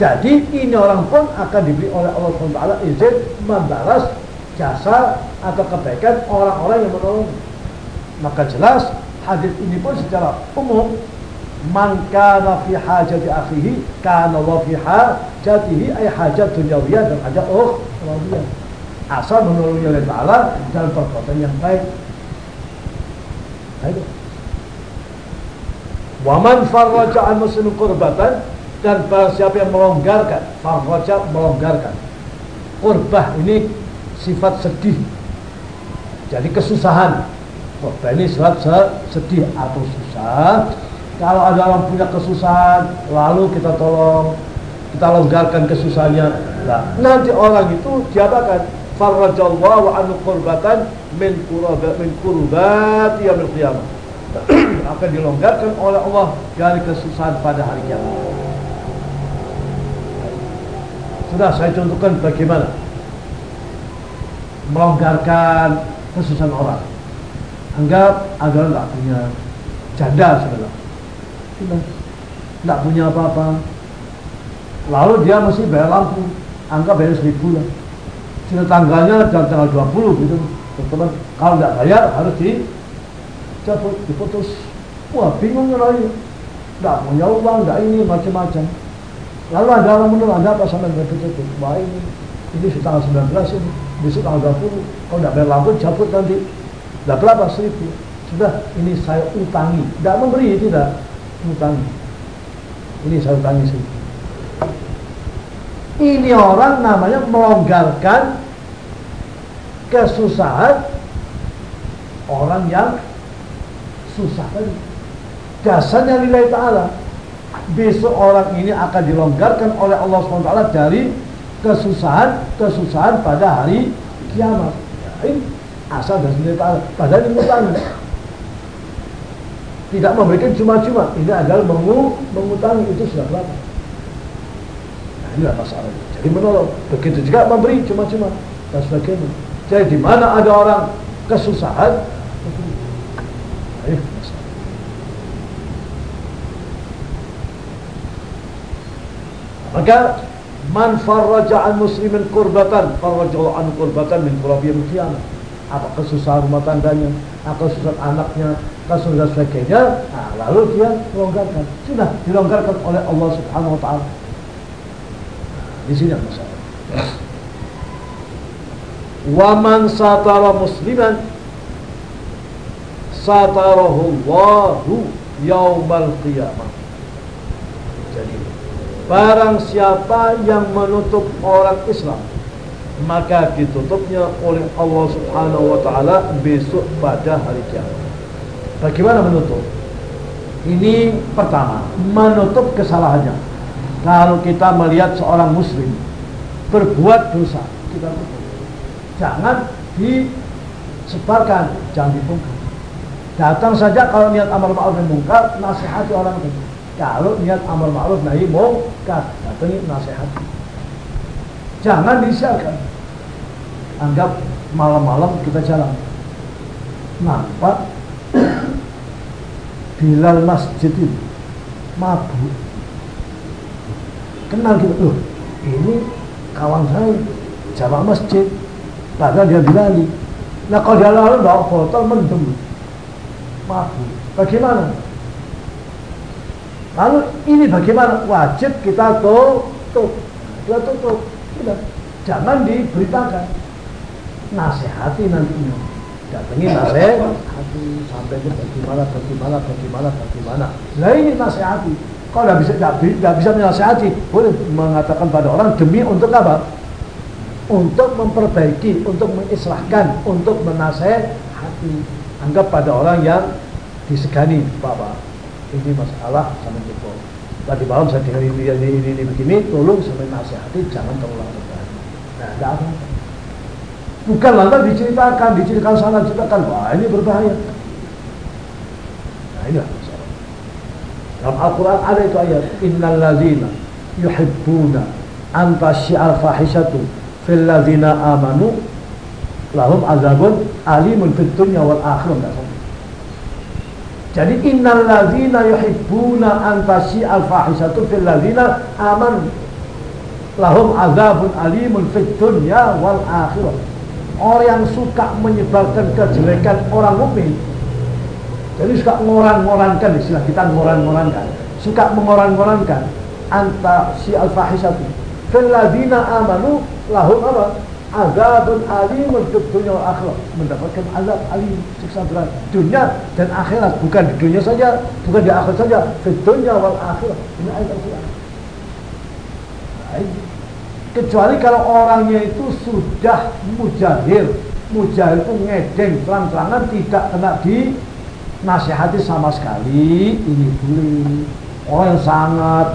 jadi ini orang pun akan diberi oleh Allah SWT izin membalas jasa atau kebaikan orang-orang yang menolong. Maka jelas hadis ini pun secara umum man kana fi hajati akhihi kana wa fi hajatihi ay hajat dunyawiyah dan hajat ukhrawiyah. Asal menolongnya oleh Ta'ala dalam perbuatan yang baik. Nah, Waman farraja an muslim kurbatan dan siapa yang melonggarkan, farraja melonggarkan. Kurbah ini sifat sedih. Jadi kesusahan. Korban ini sifat sedih atau susah. Kalau ada orang punya kesusahan lalu kita tolong kita longgarkan kesusahannya. Nah, nanti orang itu diapakan farajallahu anu qurbatan min qurbat min qurbat yaumil qiyamah akan dilonggarkan oleh Allah dari kesusahan pada hari kiamat sudah saya contohkan bagaimana melonggarkan kesusahan orang. Anggap agar nggak punya janda sudah, nggak punya apa-apa. Lalu dia mesti bayar lampu, anggap bayar seribu lah. Sudah tanggalnya tanggal 20 gitu. Teman-teman, kalau nggak bayar harus dicabut, diputus. Wah bingung lagi. Nggak punya uang, nggak ini macam-macam. Lalu ada orang menurut Anda apa sama dengan itu? Wah ini, ini sudah tanggal 19 ini besok tanggal 20 kalau tidak bayar lampu cabut nanti Nah berapa seribu? Sudah ini saya utangi. Tidak memberi, tidak. Utangi. Ini saya utangi seribu. Ini orang namanya melonggarkan kesusahan orang yang susah tadi. Dasarnya nilai ta'ala. Besok orang ini akan dilonggarkan oleh Allah SWT dari kesusahan-kesusahan pada hari kiamat. Ini asal dari nilai ta'ala. Padahal ini utang. Tidak memberikan cuma-cuma. Ini adalah mengu mengutangi. Itu sudah berapa? Nah, inilah masalahnya. Jadi menolong. Begitu juga memberi cuma-cuma. Dan sebagainya. Jadi di mana ada orang kesusahan, maka man farraja an muslimin kurbatan farrajallahu an kurbatan min kurabi qiyamah apa kesusahan rumah tangganya apa kesusahan anaknya kesusahan sebagainya? Nah, lalu dia longgarkan sudah dilonggarkan oleh Allah subhanahu wa ta'ala. Di sini masalah. Waman satara musliman satarahu Allahu yaumal qiyamah. Jadi barang siapa yang menutup orang Islam maka ditutupnya oleh Allah Subhanahu wa taala besok pada hari kiamat. Bagaimana menutup? Ini pertama, menutup kesalahannya. Kalau kita melihat seorang muslim berbuat dosa, kita tutup jangan disebarkan, jangan dibongkar. Datang saja kalau niat amal ma'ruf dan mungkar, nasihati orang itu. Kalau niat amal ma'ruf nahi mungkar, datangi nasihati. Jangan disiarkan. Anggap malam-malam kita jalan. Nampak Bilal masjid itu mabuk. Kenal gitu, loh ini kawan saya jamaah masjid Padahal dia dilali. Nah kalau dia lalu bawa botol mendem. Mabuk. Bagaimana? Lalu ini bagaimana? Wajib kita tutup. Kita tutup. Sudah. Jangan diberitakan. Nasihati nantinya. Datangi nasihati sampai ke bagaimana, bagaimana, bagaimana, bagaimana. Nah ini nasihati. Kalau tidak bisa, tidak bisa menasihati, boleh mengatakan pada orang demi untuk apa? untuk memperbaiki, untuk mengislahkan, untuk menasehati. Anggap pada orang yang disegani, Bapak, ini masalah sama kita. Tadi malam saya dengar ini, ini, ini, ini begini, tolong sampai nasihati, jangan terulang kembali. Nah, tidak apa. Bukan lantas diceritakan, diceritakan sana, diceritakan, wah ini berbahaya. Nah, ini masalah. Dalam Al-Quran ada itu ayat, Innal ladhina yuhibbuna anta syi'al fahishatu fil ladzina amanu lahum azabun alimun fid dunya wal akhirah jadi innal ladzina yuhibbuna an al fahisatu fil ladzina amanu lahum azabun alimun fid dunya wal akhirah. Orang yang suka menyebarkan kejelekan orang mukmin jadi suka ngoran-ngorankan istilah kita ngoran-ngorankan suka mengoran-ngorankan anta si al fahisatu fil ladzina amanu lahum apa? Azabun alim untuk dunia akhirat. Mendapatkan azab alim siksa berat dunia dan akhirat. Bukan di dunia saja bukan di akhirat saja. Di dunia wal akhirat. Ini ayat Al-Quran. Kecuali kalau orangnya itu sudah mujahir. Mujahir itu ngedeng terang-terangan tidak kena di nasihati sama sekali. Ini boleh. Orang yang sangat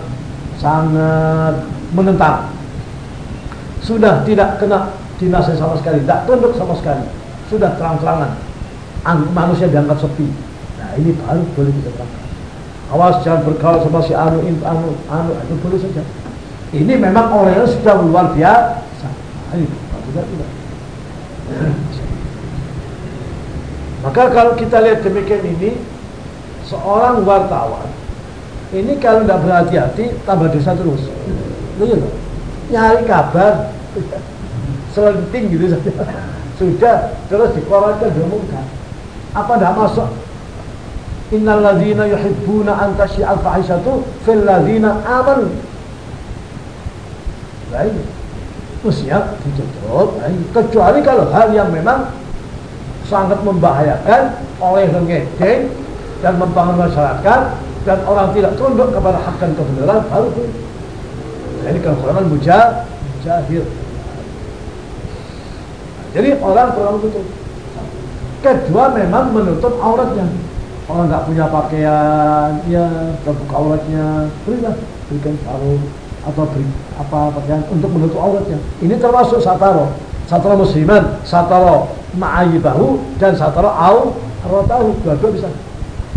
sangat menentang. Sudah tidak kena dinasih sama sekali, tidak tunduk sama sekali, sudah terang-terangan, manusia dianggap sepi. Nah ini baru boleh kita terangkan. Awas jangan bergaul sama si anu, anu, anu, itu boleh saja. Ini memang orangnya sudah luar biasa. Nah, ini tidak tidak. Maka kalau kita lihat demikian ini, seorang wartawan ini kalau tidak berhati-hati tambah dosa terus. Lihat, nyari kabar selenting gitu saja. Sudah terus dikeluarkan diumumkan apa dah masuk? Innal ladzina yuhibbuna an tasyi'al fahishatu fil ladzina amanu. Baik. Mestinya ditutup. Baik. Kecuali kalau hal yang memang sangat membahayakan oleh ngedeng dan membangun masyarakat dan orang tidak tunduk kepada hak dan kebenaran baru ini kekurangan mujah, mujahir. Jadi orang perlu tutup. Kedua memang menutup auratnya. Orang nggak punya pakaian, ya terbuka auratnya, berilah berikan sarung atau beri apa pakaian untuk menutup auratnya. Ini termasuk sataro, sataro musliman, sataro ma'ayibahu dan sataro au tahu dua-dua bisa.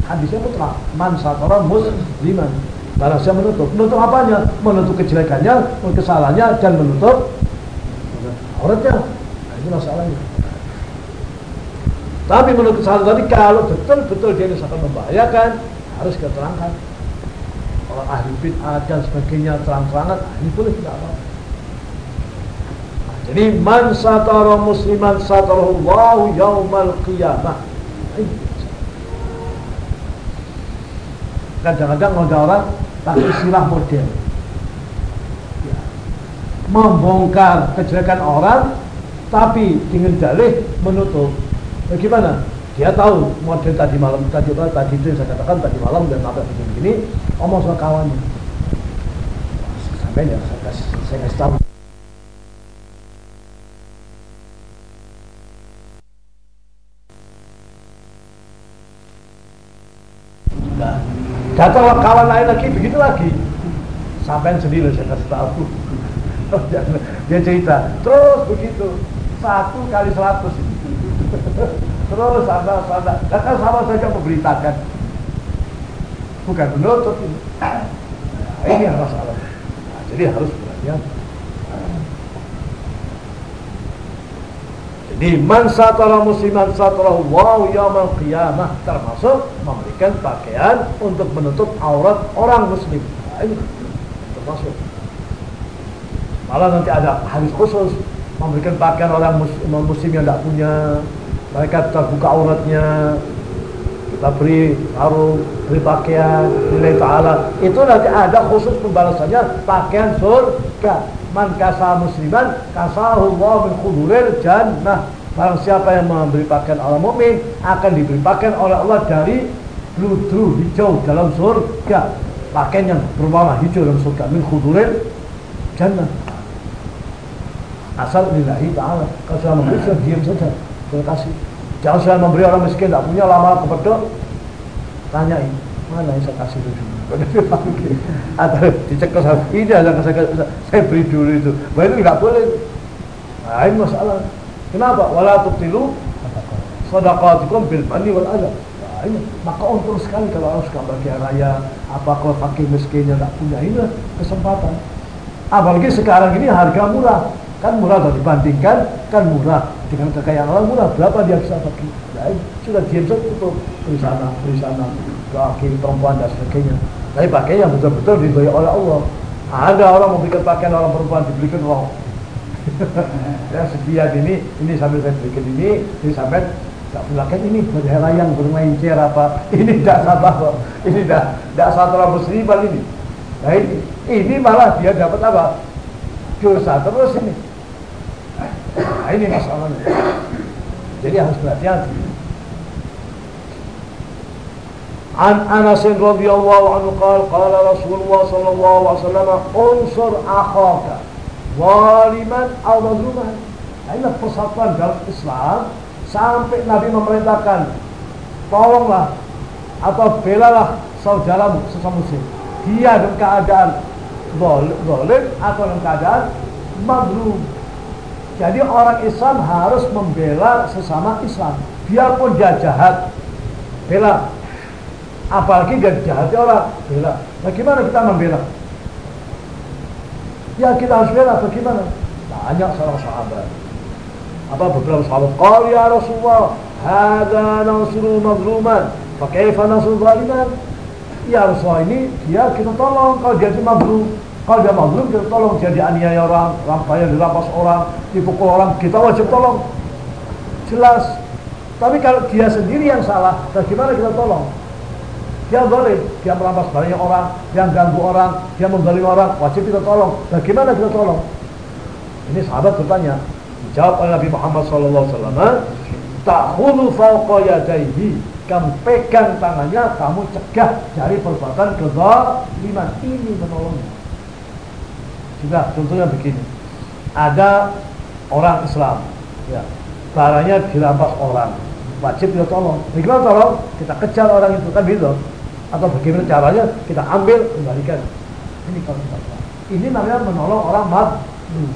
Hadisnya mutlak, man sataro musliman. Barang siapa menutup, menutup apanya? Menutup kejelekannya, kesalahannya dan menutup auratnya. Nah, ini masalahnya. Tapi menurut kesalahan tadi kalau betul-betul dia ini sangat membahayakan, harus keterangkan orang ahli bid'ah dan sebagainya terang-terangan ah, ini boleh tidak apa jadi man satara musliman satarallahu yaumal qiyamah. Kadang-kadang ada orang pakai istilah model. Ya. membongkar kejelekan orang tapi dengan dalih menutup. Bagaimana? Dia tahu model tadi malam tadi apa tadi itu yang saya katakan tadi malam dan sampai begini begini omong sama kawannya. Sampai ya saya kasih saya kasih tahu. Datang kawan lain lagi begitu lagi. Sampai sendiri saya kasih tahu. Dia cerita. Terus begitu satu kali seratus Terus anda sana, dan kan sama saja memberitakan. Bukan menutup ini. Nah, ini yang masalah. Nah, jadi harus berhati Jadi man satara musliman satara wow yaumul qiyamah termasuk memberikan pakaian untuk menutup aurat orang muslim. Nah, ini termasuk. Malah nanti ada hadis khusus memberikan pakaian orang muslim yang tidak punya. Mereka terbuka auratnya kita beri sarung, beri pakaian, nilai ta'ala. Itu nanti ada khusus pembalasannya pakaian surga. Man kasa musliman kasahu Allah min khuduril jannah. Barang siapa yang memberi pakaian orang mukmin akan diberi pakaian oleh Allah dari bludru hijau dalam surga. Pakaian yang berwarna hijau dalam surga min khuduril jannah asal lillahi ta'ala. Kalau sudah memberi sudah diam saja. Terima kasih. Jangan saya memberi orang miskin tidak punya lama kepada tanyain mana yang saya kasih itu atau dicek ke saya ini aja saya, saya beri dulu itu. Wah itu nggak boleh. Nah ini masalah. Kenapa? Wala tubtilu sadaqatukum bil mani wal adab. Nah, ini maka untung sekali kalau orang suka bagi raya. Apa kalau fakir miskinnya tidak punya? Ini kesempatan. Apalagi sekarang ini harga murah kan murah kalau dibandingkan kan murah. Dengan kekayaan orang murah berapa dia bisa bagi? Nah, sudah diam saja tutup beri sana beri sana laki perempuan dan sebagainya. Tapi pakai yang betul-betul dibayar oleh Allah. Ada orang memberikan pakaian orang perempuan diberikan uang ya sekian ini ini sambil saya berikan ini ini sampai tak pulakan ini pada layang bermain chair apa. Ini tidak sabar kok. Ini tidak tidak satu ratus ribu ini. Nah ini ini malah dia dapat apa? Dosa terus ini Nah, ini masalahnya. Jadi harus berhati-hati. An Anas radhiyallahu anhu qala qala Rasulullah sallallahu alaihi wasallam unsur akhaka zaliman aw mazluman. Nah, ini persatuan dalam Islam sampai Nabi memerintahkan tolonglah atau belalah saudaramu sesama muslim. Dia dalam keadaan zalim atau dalam keadaan mazlum jadi orang Islam harus membela sesama Islam. Biarpun dia jahat, bela. Apalagi dia jahat orang, bela. Bagaimana kita membela? Ya kita harus bela, bagaimana? Banyak seorang sahabat. Apa beberapa sahabat? Qal ya Rasulullah, hadza nasru mazluman, fa kaifa nasru zaliman? Ya Rasulullah ini dia kita tolong kalau dia itu mazlum. Kalau dia mazlum kita tolong dia dianiaya orang, rampayan dirampas orang, dipukul orang, kita wajib tolong. Jelas. Tapi kalau dia sendiri yang salah, bagaimana kita tolong? Dia boleh, dia merampas barangnya orang, dia ganggu orang, dia menggali orang, wajib kita tolong. Bagaimana kita tolong? Ini sahabat bertanya, dijawab oleh Nabi Muhammad SAW. Ta'khulu fawqa yadaihi. Kamu pegang tangannya, kamu cegah dari perbuatan kezaliman. Ini menolongnya. Sudah, contohnya begini. Ada orang Islam, ya, barangnya dirampas orang, wajib kita tolong. Bagaimana tolong? Kita kejar orang itu kan gitu. Atau bagaimana caranya? Kita ambil kembalikan. Ini kalau kita Ini namanya menolong orang madlum.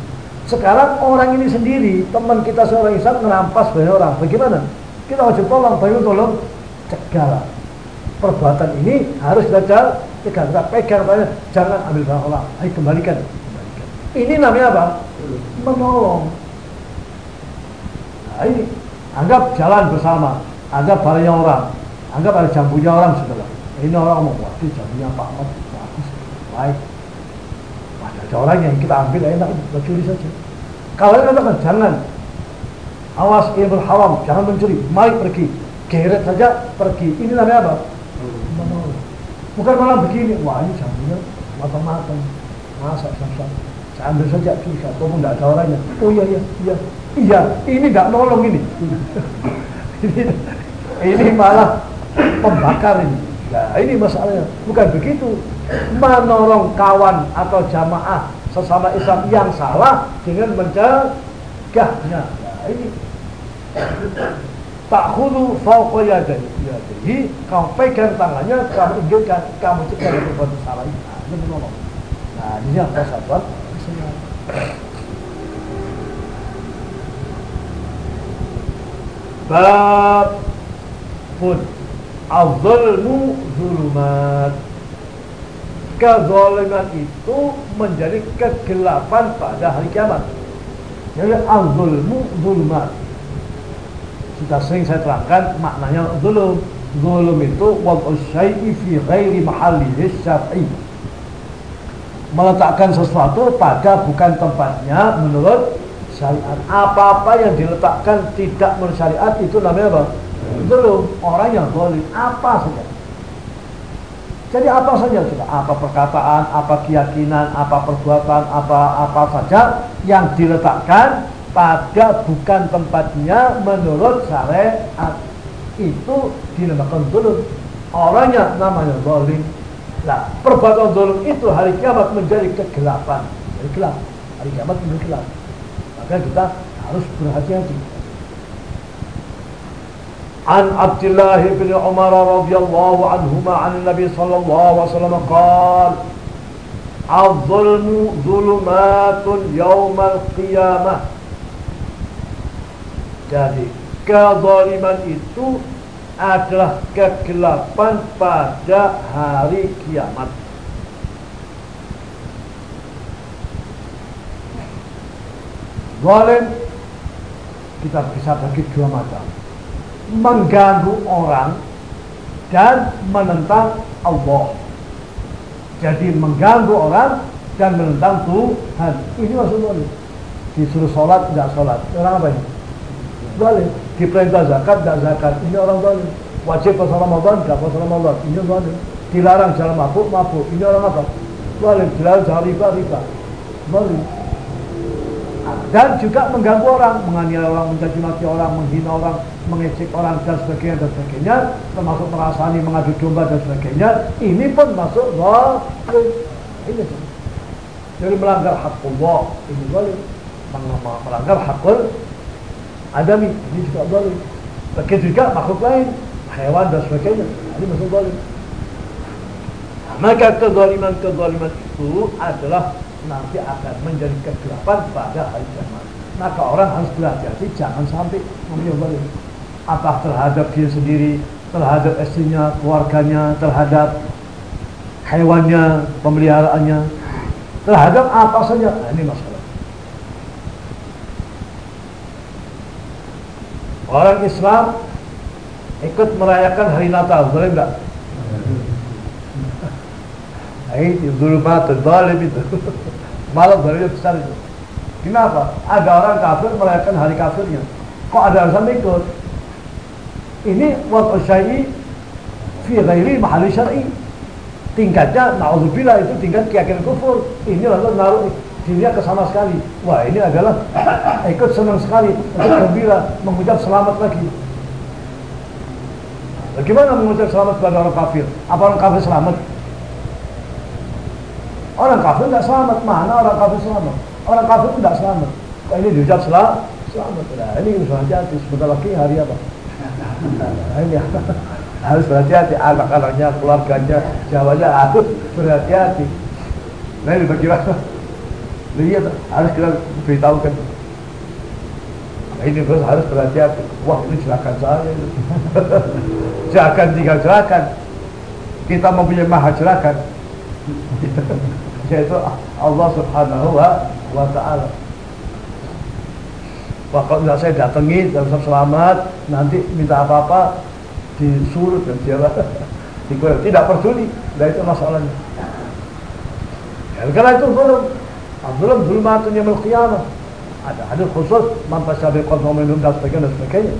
Sekarang orang ini sendiri, teman kita seorang Islam merampas banyak orang. Bagaimana? Kita wajib tolong, bagaimana tolong? Cegah. Perbuatan ini harus kita cegah. Kita pegang, jangan ambil barang orang. Ayo kembalikan. Ini namanya apa? Menolong. Nah, ini anggap jalan bersama, anggap barangnya orang, anggap ada jambunya orang sudah. Ini orang mau waduh jambunya Pak Ahmad bagus, baik. Ada orang yang kita ambil enak, kita curi saja. Kalau yang katakan jangan, awas ilmu haram, jangan mencuri, mari pergi, geret saja pergi. Ini namanya apa? Menolong. Bukan malah begini, wah ini jambunya matang-matang, masa sama saya ambil saja susah, ataupun tidak ada orangnya. Oh iya iya iya, iya ini tidak nolong ini. ini, malah pembakar ini. Nah ini masalahnya, bukan begitu. Menolong kawan atau jamaah sesama Islam yang salah dengan mencegahnya. Nah ini tak hulu yadayhi kamu pegang tangannya kamu inginkan kamu cegah dari perbuatan salah ini nah, ini menolong nah ini yang persatuan Bab pun. Azalmu zulumat Kezaliman itu menjadi kegelapan pada hari kiamat. Jadi azalmu zulumat Sudah sering saya terangkan maknanya zulum Zulum itu Wad'u syai'i fi ghairi mahallihi syar'i meletakkan sesuatu pada bukan tempatnya menurut syariat. Apa-apa yang diletakkan tidak menurut syariat itu namanya apa? Belum orang yang boleh apa saja. Jadi apa saja sudah, apa perkataan, apa keyakinan, apa perbuatan, apa apa saja yang diletakkan pada bukan tempatnya menurut syariat itu dinamakan belum. Orangnya namanya zalim, Nah, perbuatan zalim itu hari kiamat menjadi kegelapan. Jadi gelap. Hari kiamat menjadi gelap. Maka kita harus berhati-hati. An Abdullah bin Umar radhiyallahu anhuma an Nabi sallallahu alaihi wasallam qala الظلم ظلمات يوم القيامة jadi kezaliman itu adalah kegelapan pada hari kiamat. Zalim kita bisa bagi dua macam. Mengganggu orang dan menentang Allah. Jadi mengganggu orang dan menentang Tuhan. Ini maksud zalim. Disuruh sholat, tidak sholat. Orang apa ini? Zalim diperintah zakat tidak zakat. Ini orang zalim wajib puasa Ramadan tidak puasa Ramadan. Ini zalim dilarang jalan mabuk mabuk. Ini orang apa zalim dilarang jalan riba riba. Zalim dan juga mengganggu orang menganiaya orang mencaci maki orang menghina orang mengecek orang dan sebagainya dan sebagainya. Termasuk merasani mengadu domba dan sebagainya. Ini pun masuk zalim ini jadi melanggar hak Allah ini zalim melanggar hak adami ini juga zalim begitu juga makhluk lain hewan dan sebagainya. Ini masuk zalim maka kezaliman-kezaliman itu adalah nanti akan menjadi kegelapan pada hari kiamat. Maka orang harus berhati-hati jangan sampai mengambil zalim apa terhadap dia sendiri terhadap istrinya, keluarganya, terhadap hewannya, pemeliharaannya, terhadap apa saja. Nah, ini masalah. Orang Islam ikut merayakan hari Natal, boleh enggak? Ini zulmatul zalim itu. Malam zalim besar itu. Kenapa? Ada orang kafir merayakan hari kafirnya. Kok ada orang ikut? Ini waktu syai'i fi ghairi mahali syar'i. Tingkatnya naudzubillah itu tingkat keyakinan kufur. Ini lalu naruh dirinya ke sana sekali. Wah ini adalah ikut senang sekali, ikut gembira, mengucap selamat lagi. Bagaimana mengucap selamat kepada orang kafir? Apa orang kafir selamat? Orang kafir tidak selamat. Mana orang kafir selamat? Orang kafir tidak selamat. Kok ini diucap selamat? Selamat. Nah, ini harus hati-hati. Sebentar lagi hari apa? Nah, ini harus berhati-hati. Anak-anaknya, keluarganya, jawabnya harus berhati-hati. Nah ini bagaimana? Lihat, harus kita beritahukan. Nah, ini terus harus berhati-hati. Wah ini silakan saya. silakan tinggal silakan. Kita mempunyai maha silakan. Yaitu Allah subhanahu wa, wa ta'ala. Kalau tidak saya datangi, dan selamat, nanti minta apa-apa, disuruh dan siapa. Tidak peduli, nah itu masalahnya. Ya, karena itu belum, belum zulmatun yaumil qiyamah. Ada hadis khusus man tasyabiqat minhum dan sebagainya dan sebagainya.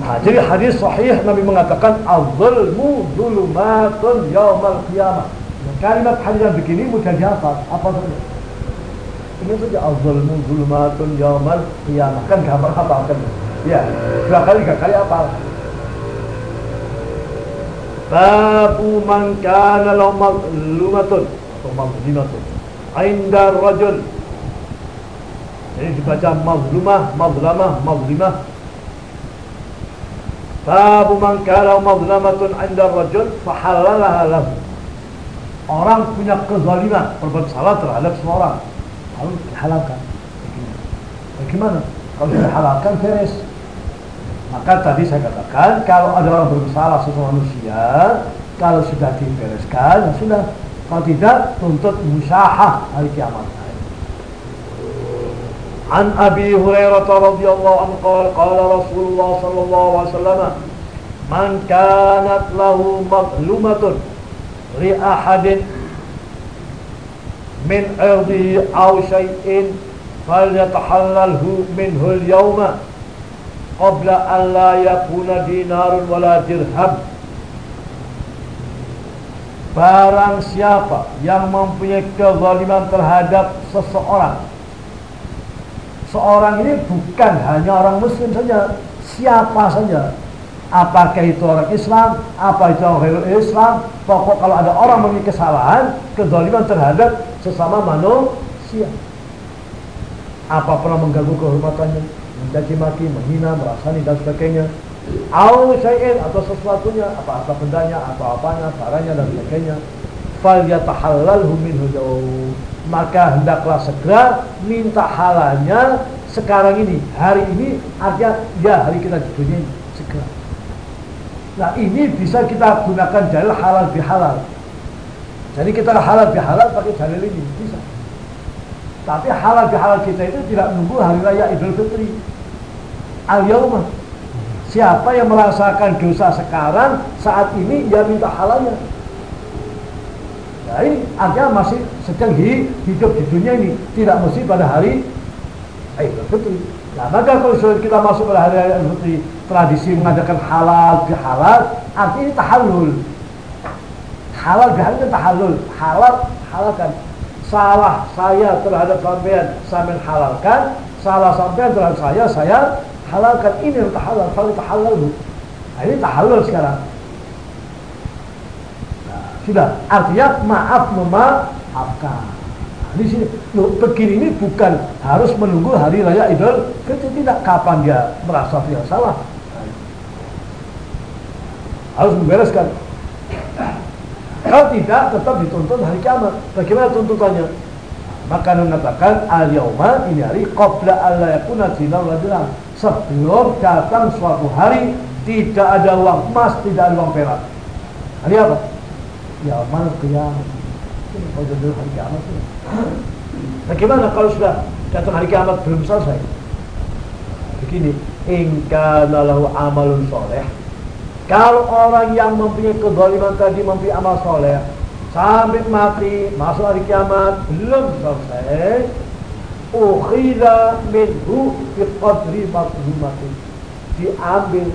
Nah, jadi hadis sahih Nabi mengatakan az-zulmu zulumatun yaumal qiyamah. Kalimat hadis yang begini mudah dihafal. Apa saja? Ini saja az-zulmu zulumatun yaumal qiyamah. Kan gampang hafal kan? Ya, dua kali, tiga kali hafal. Babu man kana lahu mazlumatun atau mazlimatun. Inda rajul ini dibaca mazlumah, mazlamah, mazlimah. Babu man kana mazlamatun 'inda rajul fahalalaha lahu. Orang punya kezaliman, berbuat salah terhadap seorang, lalu dihalalkan. Bagaimana? Kalau dihalalkan beres. Maka tadi saya katakan kalau ada orang bersalah sesuatu manusia, kalau sudah dibereskan, ya sudah. Kalau tidak, tuntut musyahah hari kiamat. An Abi Hurairah radhiyallahu anhu qala qala Rasulullah sallallahu alaihi wasallam man kanat lahu mazlumatun li ahadin min irdihi aw syai'in falyatahallalhu minhu al-yawma qabla an la yakuna dinarun wala dirham Barang siapa yang mempunyai kezaliman terhadap seseorang Seorang ini bukan hanya orang muslim saja, siapa saja. Apakah itu orang Islam, apa itu orang Islam, pokok kalau ada orang memiliki kesalahan, kezaliman terhadap sesama manusia. Apa pernah mengganggu kehormatannya, mencaci maki, menghina, merasani dan sebagainya. Au syai'in atau sesuatunya, apa apa bendanya, apa apanya, barangnya dan sebagainya. Fal yatahallalhu minhu jauh. Maka hendaklah segera minta halalnya sekarang ini. Hari ini artinya ya hari kita dunia ini segera. Nah ini bisa kita gunakan dalil halal bihalal. Jadi kita halal bihalal pakai dalil ini bisa. Tapi halal bihalal kita itu tidak menunggu hari raya idul fitri. Al yaumah siapa yang merasakan dosa sekarang saat ini ya minta halalnya Nah ini artinya masih sedang hidup di dunia ini, tidak mesti pada hari Idul Fitri. Nah maka kalau kita masuk pada hari Idul Fitri, tradisi mengadakan halal bihalal, artinya ini tahallul. Halal bihalal itu tahallul. Halal halalkan. Salah saya terhadap sampean, sampean halalkan. Salah sampean terhadap saya, saya halalkan. Ini yang tahallul, kalau tahallul. Nah ini tahallul sekarang. Sudah, artinya maaf memaafkan. Nah, di sini, loh, begini ini bukan harus menunggu hari raya Idul Fitri tidak kapan dia merasa dia salah. Harus membereskan. Kalau tidak, tetap dituntut hari kiamat. Bagaimana tuntutannya? Maka mengatakan al yauma ini hari qabla alla yakuna dinar wa Sebelum datang suatu hari tidak ada uang emas, tidak ada uang perak. Hari apa? yaumul qiyamah. Ini kalau dulu hari kiamat itu. Bagaimana kalau sudah datang hari kiamat belum selesai? Begini, ingka lahu amalun soleh. Kalau orang yang mempunyai kezaliman tadi mempunyai amal soleh, sampai mati masuk hari kiamat belum selesai, ukhila minhu fi qadri mati diambil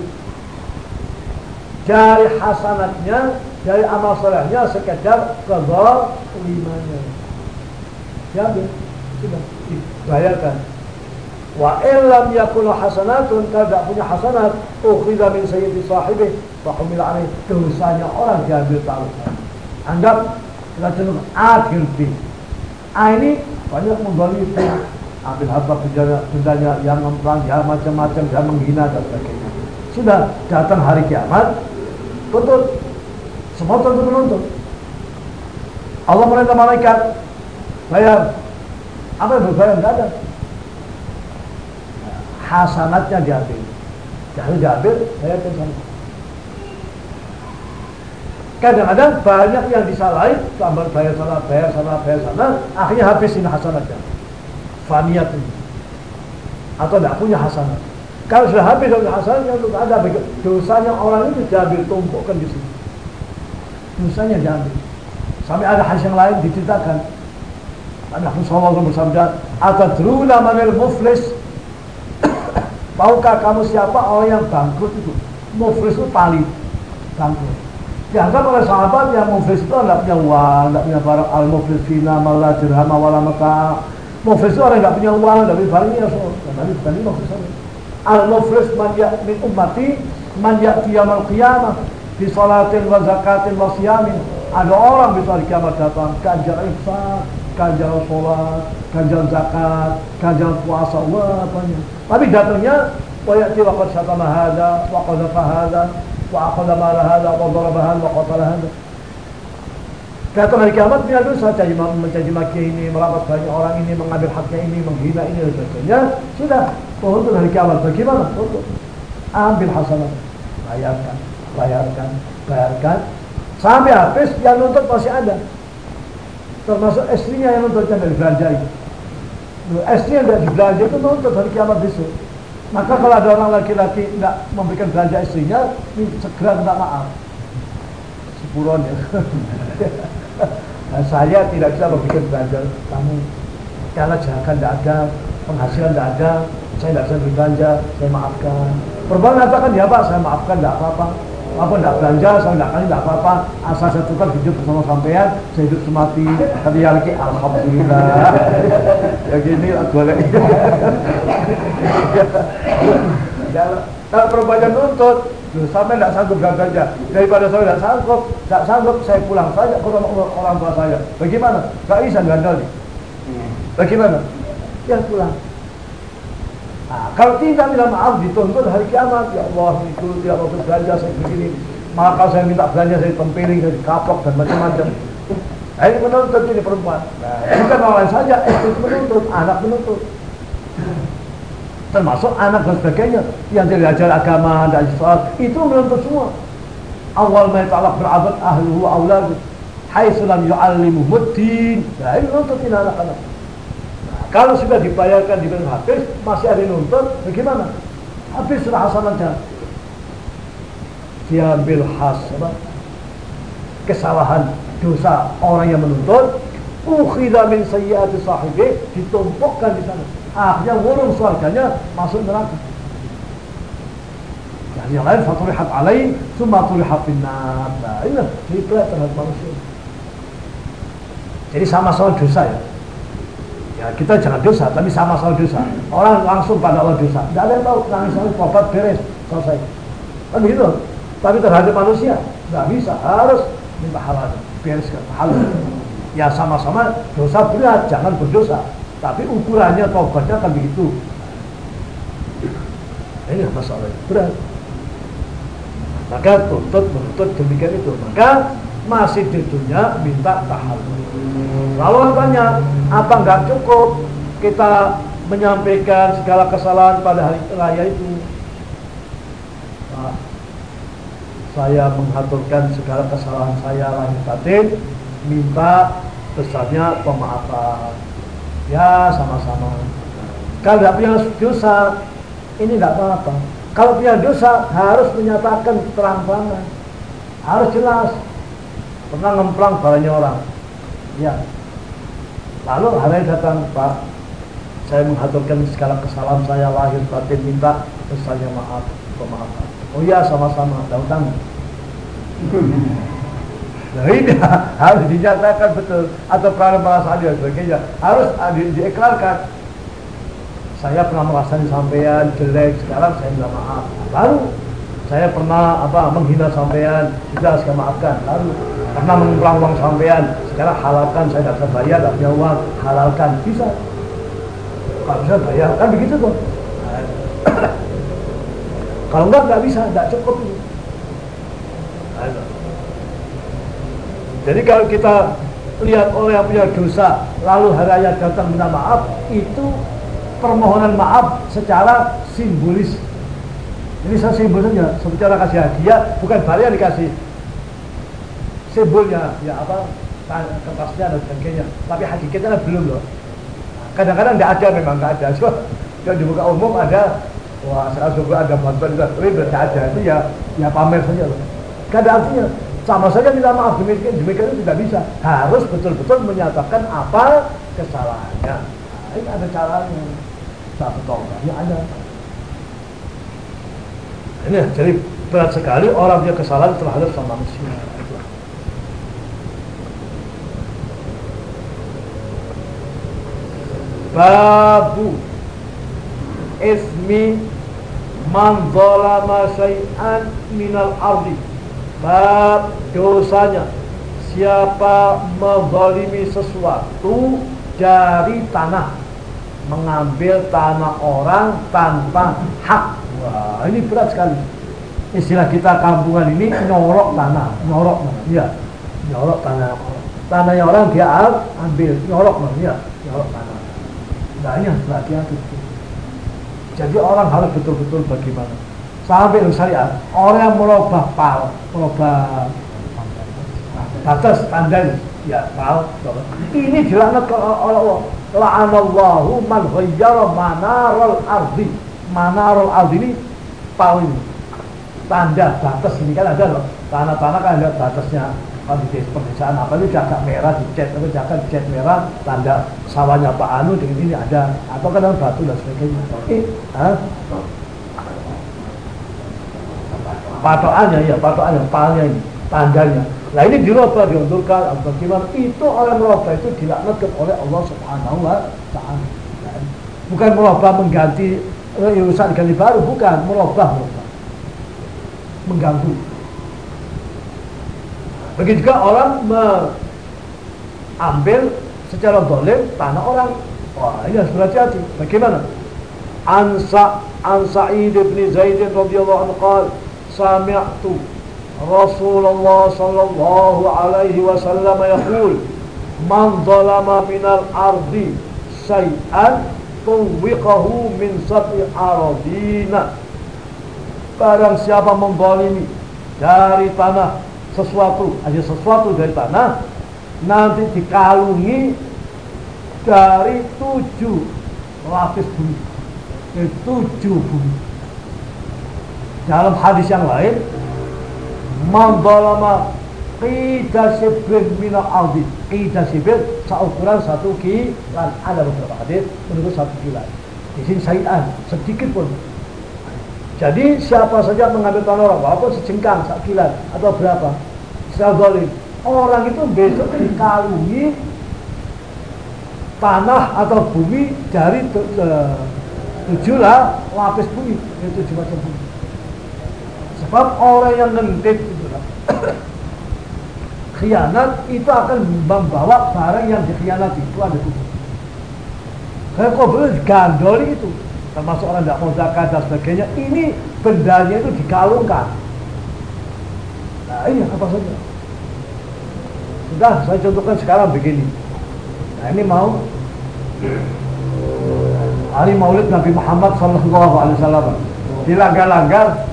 dari hasanatnya dari amal solehnya sekedar kezalimannya. Diambil. Sudah. Dibayarkan. Wa illam yakul hasanatun kalau tidak punya hasanat ukhidha min sayyidi sahibih wa humila alaih. Dosanya orang diambil tahu anggap kita cenderung akhir bin. Ah ini banyak itu ambil harta bendanya, bendanya yang memperang, ya macam-macam, yang menghina dan sebagainya. Sudah datang hari kiamat, betul, semua tentu menuntut. Allah merintah malaikat, bayar. Apa yang berbayar? Tidak ada. Hasanatnya diambil. Jangan diambil, bayar ke sana. Kadang-kadang banyak yang disalahin, tambah bayar sana, bayar sana, bayar sana, akhirnya habisin hasanatnya. Faniyat ini. Atau tidak punya hasanat. Kalau sudah habis dengan hasanatnya, itu ada dosanya orang itu diambil tumpukkan di sini. Dosanya diambil. Sampai ada hadis yang lain diceritakan. Ada Rasulullah bersabda, "Atadruna manil muflis?" Tahukah kamu siapa orang yang bangkrut itu? Muflis itu paling bangkrut. Dianggap oleh sahabat yang muflis itu tidak punya uang, tidak punya barang al-muflis fina mala dirham wala mata. Muflis itu orang tidak punya uang, tidak punya barang ya so. Bukan ini muflis Al-muflis man ya min ummati man ya'ti yaumil qiyamah di salatin wa zakatin wa siyamin ada orang bisa di kiamat datang ganjar ihsan, ganjar sholat, ganjar zakat, ganjar puasa, wah banyak. Tapi datangnya wa ya'ti wa qad syatama hadha wa qadhafa hadha hadha wa daraba hadha wa qatala hadha. Datang hari kiamat punya dosa caci mencaci maki ini, merapat banyak orang ini, mengambil haknya ini, menghina ini dan sebagainya. Sudah, untuk hari kiamat bagaimana? Untuk ambil hasanah, bayarkan, bayarkan, bayarkan, Sampai habis yang nuntut masih ada. Termasuk istrinya yang nuntut yang dari belanja itu. Istri yang dari belanja itu nuntut hari kiamat besok. Maka kalau ada orang laki-laki tidak memberikan belanja istrinya, ini segera minta maaf. Sepuron ya. nah, saya tidak bisa memberikan belanja kamu. Karena jangan tidak ada, penghasilan tidak ada, saya tidak bisa berbelanja, saya maafkan. Perempuan mengatakan, ya Pak, saya maafkan, tidak apa-apa apa tidak belanja saya tidak kasih tidak apa-apa. Asal saya tukar hidup bersama sampean saya hidup semati. Tapi ya lagi alhamdulillah. Ya gini boleh ya kalau perempuan nuntut. Loh, sampai tidak sanggup belanja. Daripada saya tidak sanggup tidak sanggup saya pulang saja ke orang, orang tua saya. Bagaimana? Gak bisa gandal nih bagaimana? Ya pulang Nah, kalau tidak minta maaf dituntut hari kiamat, ya Allah itu tidak waktu belanja saya begini, maka saya minta belanja saya tempeling, saya kapok dan macam-macam. Nah, ini menuntut ini perempuan. Nah, bukan orang saja, itu menuntut, anak menuntut. Termasuk anak dan sebagainya yang diajar agama dan sholat itu menuntut semua. Awal ma ta'alaq berabad ahluhu awladu haitsu lam yu'allimu muddin. Nah, ini menuntut ini anak-anak. Kalau sudah dibayarkan di habis, masih ada nuntut, bagaimana? Habis sudah hasanatnya. Diambil hasanah, kesalahan dosa orang yang menuntut, ukhidha min sayyati sahibi, ditumpukkan di sana. Akhirnya wulung suarganya masuk neraka. Dan yang lain faturihat alaih, summa turihat finnar. Nah, ini terhadap manusia. Jadi sama-sama dosa ya. Ya, kita jangan dosa, tapi sama-sama dosa. Orang langsung pada Allah dosa. Tidak ada yang tahu, nangis nangis, tobat beres, selesai. Kan begitu. Tapi terhadap manusia, nggak bisa. Harus minta halal, bereskan halal. Ya sama-sama dosa berat, jangan berdosa. Tapi ukurannya tobatnya kan begitu. Ini masalah berat. Maka tuntut menuntut demikian itu. Maka masih di dunia minta tahallul. Lalu tanya, apa nggak cukup kita menyampaikan segala kesalahan pada hari raya itu? Nah, saya mengaturkan segala kesalahan saya lahir batin, minta besarnya pemaafan. Ya sama-sama. Kalau tidak punya dosa, ini tidak apa-apa. Kalau punya dosa harus menyatakan terang-terangan, harus jelas pernah ngemplang barangnya orang ya lalu hari datang Pak saya mengaturkan segala kesalahan saya lahir batin minta besarnya maaf pemaafan oh iya sama-sama tahu utang Nah ini harus dinyatakan betul atau pernah merasa dan sebagainya harus di, diikrarkan. Saya pernah merasa sampean jelek, sekarang saya minta maaf. Baru saya pernah apa menghina sampean, sudah saya maafkan. Lalu pernah mengulang uang sampean, sekarang halalkan saya dapat bayar, tidak punya uang, halalkan bisa. Kalau bisa bayar kan begitu tuh. Kalau enggak nggak bisa, nggak cukup itu. Jadi kalau kita lihat orang yang punya dosa lalu hari raya datang minta maaf itu permohonan maaf secara simbolis ini saya simbol saja secara kasih hadiah bukan yang dikasih simbolnya ya apa kertasnya dan sebagainya. Tapi hakikatnya belum loh. Kadang-kadang tidak ada memang tidak ada. So, yang di muka umum ada wah saya juga ada bantuan tapi tidak ada itu ya ya pamer saja loh. Kada artinya. Sama saja minta maaf demikian demikian itu tidak bisa. Harus betul-betul menyatakan apa kesalahannya. Nah, ini ada caranya. Satu ya ada. Ini jadi berat sekali orang punya kesalahan terhadap sama manusia babu ismi man zalama syai'an minal ardi. Bab dosanya siapa menzalimi sesuatu dari tanah mengambil tanah orang tanpa hak. Wah ini berat sekali. Istilah kita kampungan ini nyorok tanah nyorok ya nyorok tanah. Tanahnya orang dia ambil nyorok ya nyorok tanah nah ini harus hati-hati. Jadi orang harus betul-betul bagaimana? Sampai syariat orang yang merubah pal merubah batas standar ya pal ini dilaknat oleh Allah. La'anallahu man ghayyara manaral ardi. Manaral ardi ini pal ini. Tanda batas ini kan ada loh. Tanah-tanah kan ada batasnya kalau di pedesaan apa? Itu jaga merah dicat atau jaga dicat merah? Tanda sawahnya Pak Anu dengan ini ada. Atau kadang batu dan sebagainya. Eh, patokannya ya patokannya palnya ini tandanya. Nah ini dirubah diundurkan atau bagaimana itu orang merubah itu dilaknatkan oleh Allah Subhanahu wa taala. Bukan merubah mengganti urusan eh, ganti baru bukan. Merubah merubah. Mengganggu Begitu juga orang mengambil secara dolim tanah orang. Wah ini harus berhati-hati. Bagaimana? Ansa An Sa'id bin Zaid radhiyallahu anhu qaal sami'tu Rasulullah sallallahu alaihi wasallam yaqul man zalama minal ardi shay'an tuwiqahu min sab'i aradina barang siapa membalimi dari tanah sesuatu, ada sesuatu dari tanah, nanti dikalungi dari tujuh lapis bumi. Tujuh bumi. Dalam hadis yang lain, man zalama qida sibrin min al-ardi. Qida sibrin seukuran satu kilan. Ada beberapa hadis menurut satu kilan. Di sini sayian sedikit pun. Jadi siapa saja mengambil tanah orang, walaupun sejengkang, kilan atau berapa, secara zalim, orang itu besok dikalungi tanah atau bumi dari tujuh lah lapis bumi, itu tujuh macam bumi. Sebab orang yang ngentit itu khianat itu akan membawa barang yang dikhianati. Itu ada kubur. Kayak kubur gandoli itu? Termasuk orang tidak mau zakat dan sebagainya. Ini bendanya itu dikalungkan iya apa saja sudah saya contohkan sekarang begini nah ini mau hari maulid Nabi Muhammad Sallallahu Alaihi Wasallam dilanggar-langgar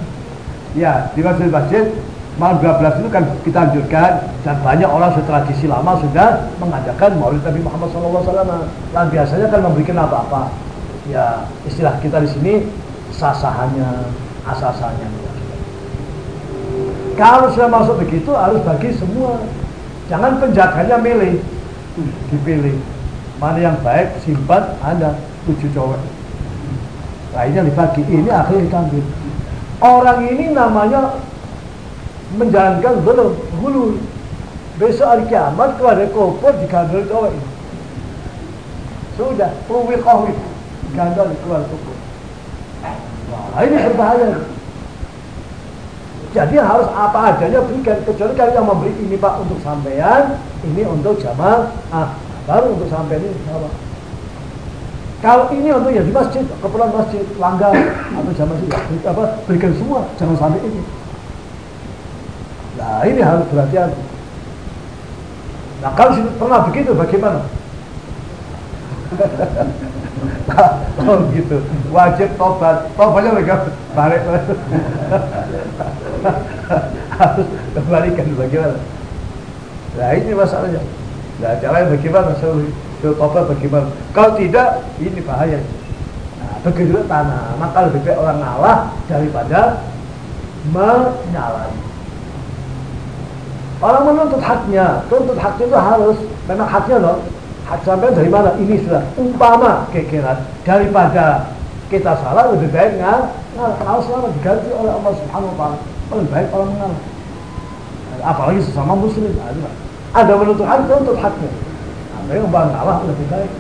Ya, di masjid-masjid malam 12 itu kan kita anjurkan dan banyak orang setradisi lama sudah mengadakan Maulid Nabi Muhammad SAW. Dan biasanya kan memberikan apa-apa. Ya, istilah kita di sini sasahannya, asasannya. Kalau sudah masuk begitu harus bagi semua. Jangan penjaganya milih, dipilih. Mana yang baik simpan ada tujuh cowok. Lainnya dibagi. Ini akhirnya diambil orang ini namanya menjalankan belum hulu besok hari kiamat dari kubur digandol itu ini sudah uwiqahu gandol keluar kubur nah ini berbahaya jadi harus apa adanya berikan kecuali kalau yang memberi ini pak untuk sampean ini untuk jamaah. Ah baru untuk sampean ini apa kalau ini untuk ya di masjid keperluan masjid langgar atau jamaah sih ya, apa berikan semua jangan sampai ini. Nah ini harus berhati-hati. Nah kalau pernah begitu bagaimana? oh gitu. Wajib tobat. Tobatnya mereka balik harus kembalikan bagaimana? Nah ini masalahnya. Nah caranya bagaimana? Suruh tobat bagaimana. Kalau tidak ini bahaya. Nah begitu tanah. Maka lebih baik orang ngalah daripada menyalahi. Orang menuntut haknya, tuntut haknya itu harus memang haknya loh. Hak sampai dari mana? Ini sudah umpama kekiran daripada kita salah lebih baik nggak kalau selama diganti oleh Allah Subhanahu Wa Taala lebih baik orang mengalah. Apalagi sesama muslim ada. Ada menuntut hak, tuntut haknya. Nah, yang ngalah lebih baik.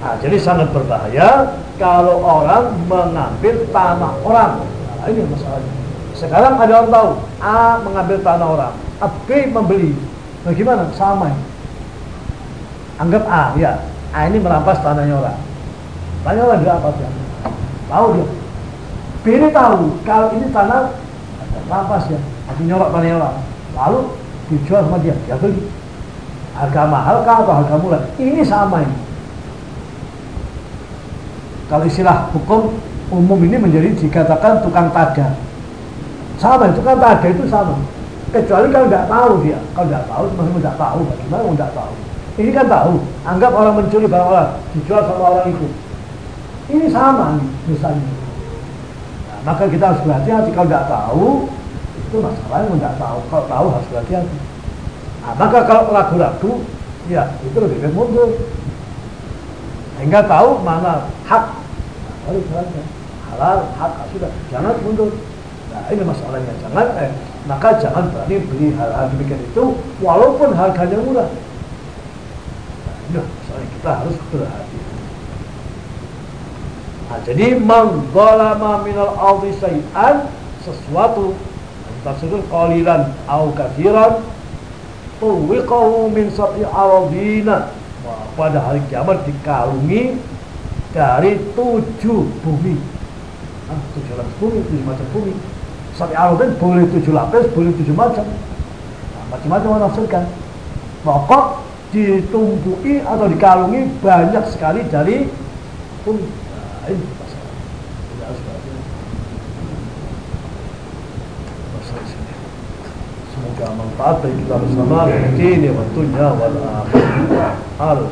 Nah, jadi sangat berbahaya kalau orang mengambil tanah orang. Nah, ini masalahnya. Sekarang ada orang tahu A mengambil tanah orang, B membeli. Bagaimana? Sama. Anggap A, ya. A ini merampas tanahnya orang. Tanya dia apa dia? Tahu dia. B ini tahu kalau ini tanah rampas ya, Tapi nyorok tanahnya orang. Lalu dijual sama dia, dia beli. Harga mahal kah atau harga murah? Ini sama ini. Kalau istilah hukum umum ini menjadi dikatakan tukang taga sama itu kan ada itu sama. Kecuali kalau tidak tahu dia, kalau tidak tahu masih tidak tahu, bagaimana tidak tahu? Ini kan tahu. Anggap orang mencuri barang orang, dijual sama orang itu. Ini sama nih misalnya. Maka kita harus berhati-hati kalau tidak tahu itu masalahnya tidak tahu. Kalau tahu harus berhati-hati. Nah, maka kalau ragu-ragu, ya itu lebih baik mundur. Sehingga tahu mana hak. Nah, halal, hak sudah. Jangan mundur. Nah ini masalahnya jangan eh, maka jangan berani beli hal-hal demikian itu walaupun harganya murah. Nah, ini masalah kita harus berhati. Nah, jadi menggalama minal aldi sayan sesuatu tafsirul qalilan au kathiran tuwiqahu min sati aradina pada hari kiamat dikalungi dari tujuh bumi ah, tujuh lapis bumi, tujuh macam bumi Sapi aradin boleh tujuh lapis, boleh tujuh macam. Nah, macam-macam menafsirkan. Pokok ditumpui atau dikalungi banyak sekali dari pun. Semoga manfaat bagi kita bersama di ini waktunya wal